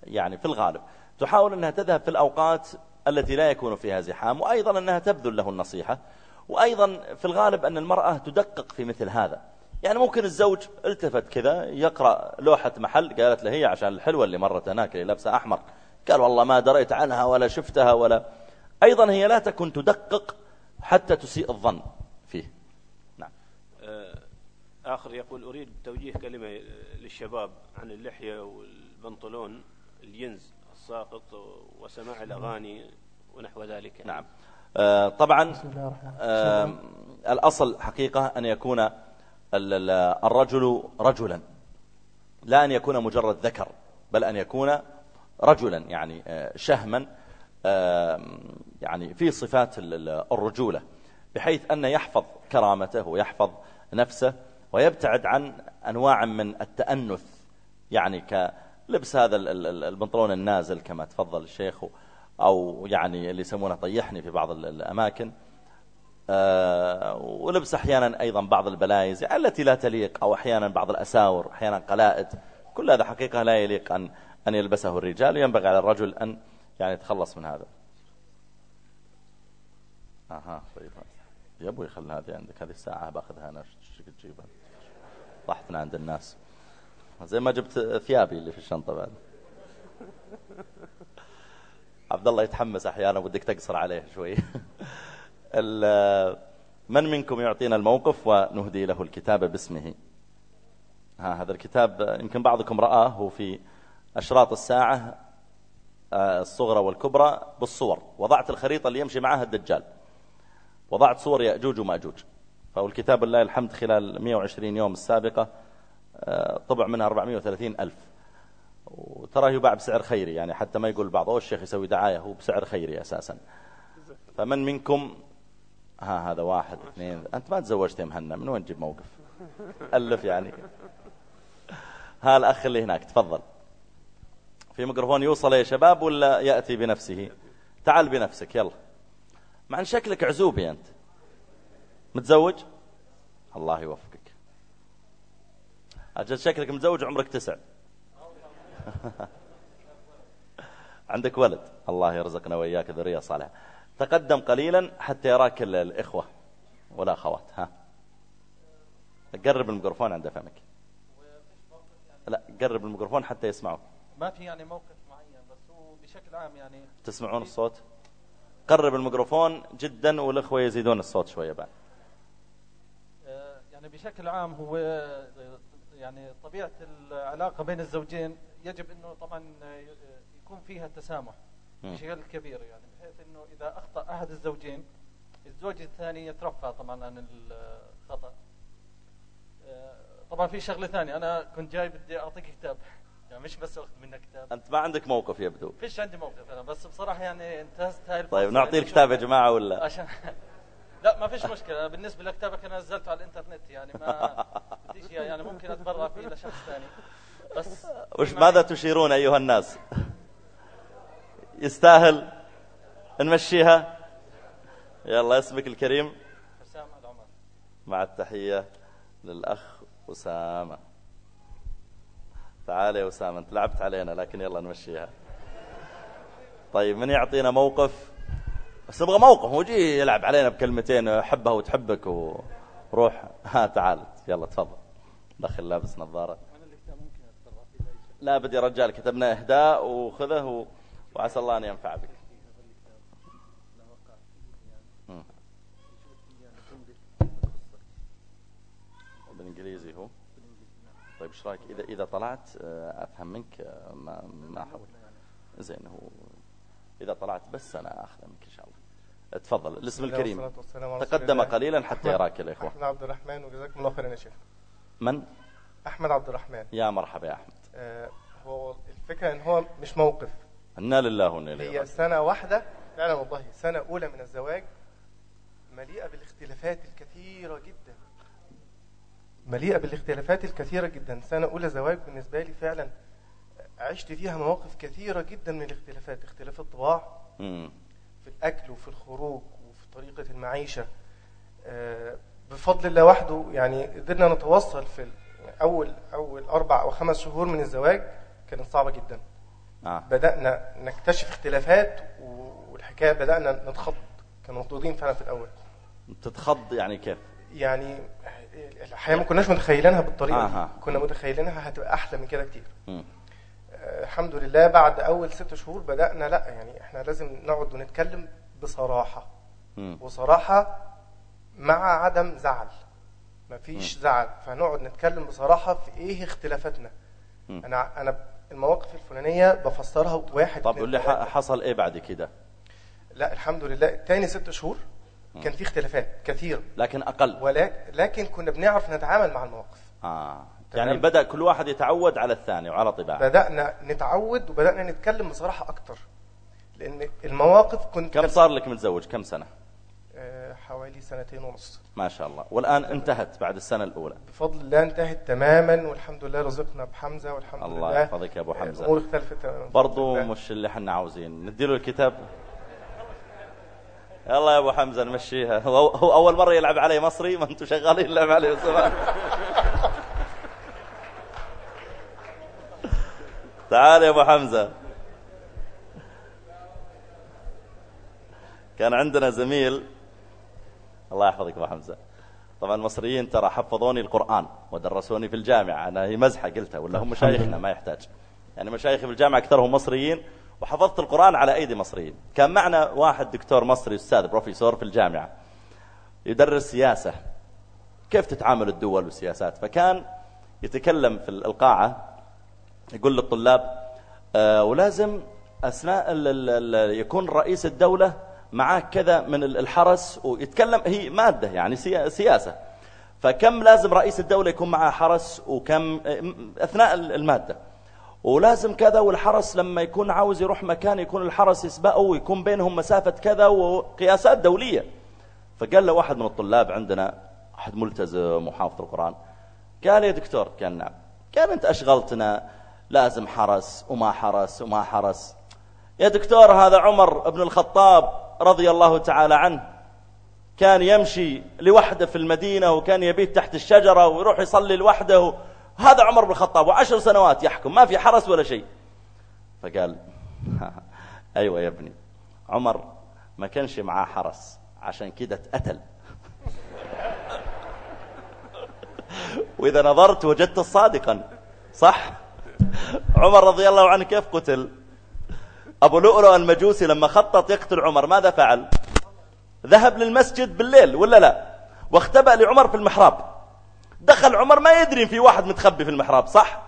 يعني في الغالب. تحاول أنها تذهب في الأوقات التي لا يكون فيها زحام وأيضا أنها تبذل له النصيحة وأيضا في الغالب أن المرأة تدقق في مثل هذا. يعني ممكن الزوج التفت كذا يقرأ لوحة محل قالت له هي عشان الحلوة اللي مرت هناك اللي لابسة أحمر. قال والله ما دريت عنها ولا شفتها ولا. أيضا هي لا تكن تدقق حتى تسيء الظن فيه. نعم. آه، آخر يقول أريد توجيه كلمة للشباب عن اللحية والبنطلون الينز. الساقط وسماع الأغاني ونحو ذلك. نعم. آه طبعا الأصل حقيقة أن يكون الرجل رجلا لا أن يكون مجرد ذكر بل أن يكون رجلا يعني آه، شهما يعني في صفات الرجولة بحيث أن يحفظ كرامته ويحفظ نفسه ويبتعد عن أنواع من التأنث يعني كلبس هذا البنطلون النازل كما تفضل الشيخ أو يعني اللي يسمونه طيحني في بعض الأماكن. آه، ولبس أحيانا أيضا بعض البلايز التي لا تليق أو أحيانا بعض الأساور أحيانا قلائد. كل هذا حقيقة لا يليق أن, أن يلبسه الرجال. ينبغي على الرجل أن يعني يتخلص من هذا. أها طيب. يا أبوي خل هذه عندك. هذه الساعة باخذها أنا. تجيبها طحتنا عند الناس. زي ما جبت ثيابي اللي في الشنطة بعد عبد الله يتحمس أحيانا ودك تقصر عليه شوي من منكم يعطينا الموقف ونهدي له الكتاب باسمه ها هذا الكتاب يمكن بعضكم رآه في أشراط الساعة الصغرى والكبرى بالصور وضعت الخريطة اللي يمشي معها الدجال وضعت صور يأجوج ومأجوج فهو الكتاب الله الحمد خلال 120 يوم السابقة طبع منها 430 ألف. وتراه يباع بسعر خيري يعني حتى ما يقول بعض الشيخ يسوي دعاية هو بسعر خيري أساسا. فمن منكم ها هذا واحد اثنين أنت ما تزوجت يا مهنا من وين تجيب موقف؟ ألف يعني. ها الأخ اللي هناك تفضل. في ميكروفون يوصل يا شباب ولا يأتي بنفسه؟ تعال بنفسك يلا. مع أن شكلك عزوبي أنت. متزوج؟ الله يوفقك. أجل شكلك متزوج عمرك تسع. *laughs* عندك ولد. الله يرزقنا وإياك ذرية صالحة. تقدم قليلا حتى يراك الإخوة ولا أخوات. ها. قرب الميكروفون عند فمك. لا قرب الميكروفون حتى يسمعوا ما في يعني موقف معين بس هو بشكل عام يعني تسمعون الصوت؟ قرب الميكروفون جدا والإخوة يزيدون الصوت شوية بعد. آه، يعني بشكل عام هو يعني طبيعة العلاقة بين الزوجين يجب أنه طبعا يكون فيها تسامح بشكل كبير يعني بحيث أنه إذا أخطأ أحد الزوجين الزوج الثاني يترفع طبعا عن الخطأ. طبعا في شغلة ثانية أنا كنت جاي بدي أعطيك كتاب يعني مش بس أخذ منك كتاب. أنت ما عندك موقف يبدو فيش عندي موقف أنا بس بصراحة يعني انتهزت هاي طيب نعطيه الكتاب يا جماعة ولا؟ عشان لا ما فيش مشكلة. بالنسبة لكتابك أنا نزلته على الإنترنت يعني ما بديش يعني ممكن أتبرع فيه لشخص ثاني. بس وش ماذا تشيرون أيها الناس؟ يستاهل نمشيها؟ يلا اسمك الكريم. حسام العمر. مع التحية للأخ أسامة. تعال يا أسامة أنت لعبت علينا لكن يلا نمشيها. طيب من يعطينا موقف؟ بس نبغى موقف مو جي يلعب علينا بكلمتين حبها وتحبك وروح. ها تعال. يلا تفضل. دخل لابس نظارة. لا بدي رجال كتبنا إهداء وخذه. وعسى الله أن ينفع بك. بالإنجليزي هو. طيب إيش رأيك؟ اذا إذا طلعت آه، أفهم منك آه، ما ما احاول زين هو إذا طلعت بس أنا اخذ منك إن شاء الله. تفضل الاسم الكريم. تقدم قليلا حتى يراك الإخوة. أحمد عبد الرحمن وجزاكم الله خيرا يا شيخ. من؟ أحمد عبد الرحمن. يا مرحبا يا أحمد. آه هو الفكرة إن هو مش موقف. إنا لله وإنا إليه هي سنة واحدة فعلا والله سنة أولى من الزواج مليئة بالاختلافات الكثيرة جدا. مليئة بالاختلافات الكثيرة جدا. سنة أولى زواج بالنسبة لي فعلا عشت فيها مواقف كثيرة جدا من الاختلافات. اختلاف الطباع. في الأكل وفي الخروج وفي طريقة المعيشة آه، بفضل الله وحده يعني قدرنا نتوصل في أول أول أربع أو خمس شهور من الزواج كانت صعبة جدا آه. بدأنا نكتشف اختلافات والحكاية بدأنا نتخض كانوا مخضوضين فعلا في الأول تتخض يعني كيف يعني الحقيقة ما كناش متخيلينها بالطريقة آه. دي كنا متخيلينها هتبقى أحلى من كده كتير م. الحمد لله بعد أول ست شهور بدأنا لأ يعني إحنا لازم نقعد ونتكلم بصراحة. م. وصراحة مع عدم زعل. مفيش م. زعل. فنقعد نتكلم بصراحة في إيه اختلافاتنا. م. أنا أنا المواقف الفلانية بفسرها واحد طب قول لي حصل إيه بعد كده؟ لأ الحمد لله. تاني ست شهور كان في اختلافات كثير لكن أقل. ولكن كنا بنعرف نتعامل مع المواقف. آه. يعني بدأ كل واحد يتعود على الثاني وعلى طباعه. بدأنا نتعود وبدأنا نتكلم بصراحة أكتر لأن المواقف كنت كم صار لك متزوج؟ كم سنة؟ آه، حوالي سنتين ونص. ما شاء الله. والآن انتهت بعد السنة الأولى. بفضل الله انتهت تماما والحمد لله رزقنا بحمزة والحمد الله لله الله يحفظك يا أبو حمزة. الأمور اختلفت تماما. برضو مش اللي إحنا عاوزين. نديله الكتاب. يلا يا أبو حمزة نمشيها. هو, هو أول مرة يلعب علي مصري؟ ما أنتم شغالين يلعب علي تعال يا أبو حمزة. كان عندنا زميل الله يحفظك أبو حمزة. طبعا المصريين ترى حفظوني القرآن ودرسوني في الجامعة. أنا هي مزحة قلتها ولا هم مشايخنا؟ ما يحتاج. يعني مشايخي في الجامعة أكثرهم مصريين وحفظت القرآن على أيدي مصريين. كان معنا واحد دكتور مصري أستاذ بروفيسور في الجامعة يدرس سياسة. كيف تتعامل الدول والسياسات؟ فكان يتكلم في القاعة يقول للطلاب آه ولازم أثناء يكون رئيس الدولة معاه كذا من الحرس ويتكلم هي مادة يعني سياسة. فكم لازم رئيس الدولة يكون معه حرس وكم أثناء المادة. ولازم كذا والحرس لما يكون عاوز يروح مكان يكون الحرس يسبقه ويكون بينهم مسافة كذا وقياسات دولية. فقال له واحد من الطلاب عندنا واحد ملتزم وحافظ القرآن قال يا دكتور كان نعم. قال أنت أشغلتنا لازم حرس وما حرس وما حرس. يا دكتور هذا عمر بن الخطاب رضي الله تعالى عنه. كان يمشي لوحده في المدينة وكان يبيت تحت الشجرة ويروح يصلي لوحده. هذا عمر بن الخطاب وعشر سنوات يحكم ما في حرس ولا شيء. فقال *laughs* أيوة يا ابني عمر ما كانش معاه حرس عشان كده اتقتل. *laughs* وإذا نظرت وجدت صادقا صح؟ عمر رضي الله عنه كيف قتل؟ أبو لؤلؤ المجوسي لما خطط يقتل عمر ماذا فعل؟ ذهب للمسجد بالليل ولا لا؟ واختبأ لعمر في المحراب. دخل عمر ما يدري في واحد متخبي في المحراب صح؟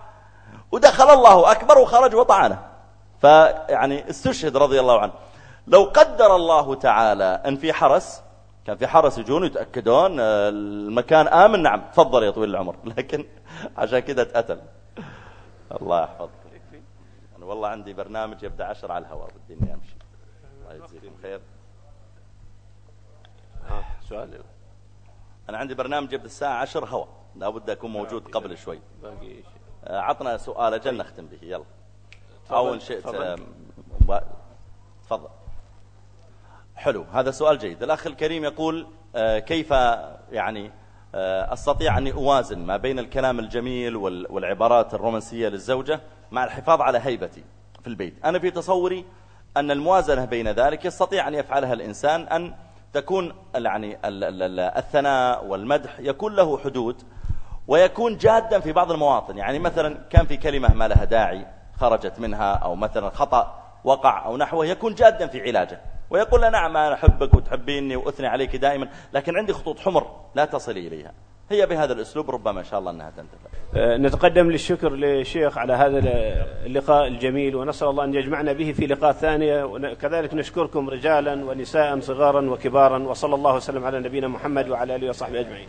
ودخل الله أكبر وخرج وطعنه. فيعني استشهد رضي الله عنه. لو قدر الله تعالى أن في حرس كان في حرس يجون يتأكدون المكان آمن نعم تفضل يا طويل العمر. *laughs* لكن عشان كده اتقتل. الله يحفظك. أنا والله عندي برنامج يبدأ عشر على الهواء بدي أمشي. الله يجزيكم خير سؤال. أنا عندي برنامج يبدأ الساعة عشر هواء. لابد أكون موجود قبل شوي. آه، عطنا سؤال أجل نختم به. يلا. أو إن شئت تفضل. حلو هذا سؤال جيد. الأخ الكريم يقول آه، كيف يعني آه، أستطيع أن أوازن ما بين الكلام الجميل والعبارات الرومانسية للزوجة مع الحفاظ على هيبتي في البيت. أنا في تصوري أن الموازنة بين ذلك يستطيع أن يفعلها الإنسان أن تكون يعني الثناء والمدح يكون له حدود ويكون جادا في بعض المواطن. يعني مثلا كان في كلمة ما لها داعي خرجت منها أو مثلا خطأ وقع أو نحوه يكون جادا في علاجه. ويقول له نعم أنا أحبك وتحبيني وأثني عليك دائما لكن عندي خطوط حمر لا تصلي إليها. هي بهذا الأسلوب ربما إن شاء الله أنها تنتفع. أه، نتقدم للشكر للشيخ على هذا اللقاء الجميل ونسأل الله أن يجمعنا به في لقاء ثانية وكذلك نشكركم رجالا ونساء صغارا وكبارا وصلى الله وسلم على نبينا محمد وعلى آله وصحبه أجمعين.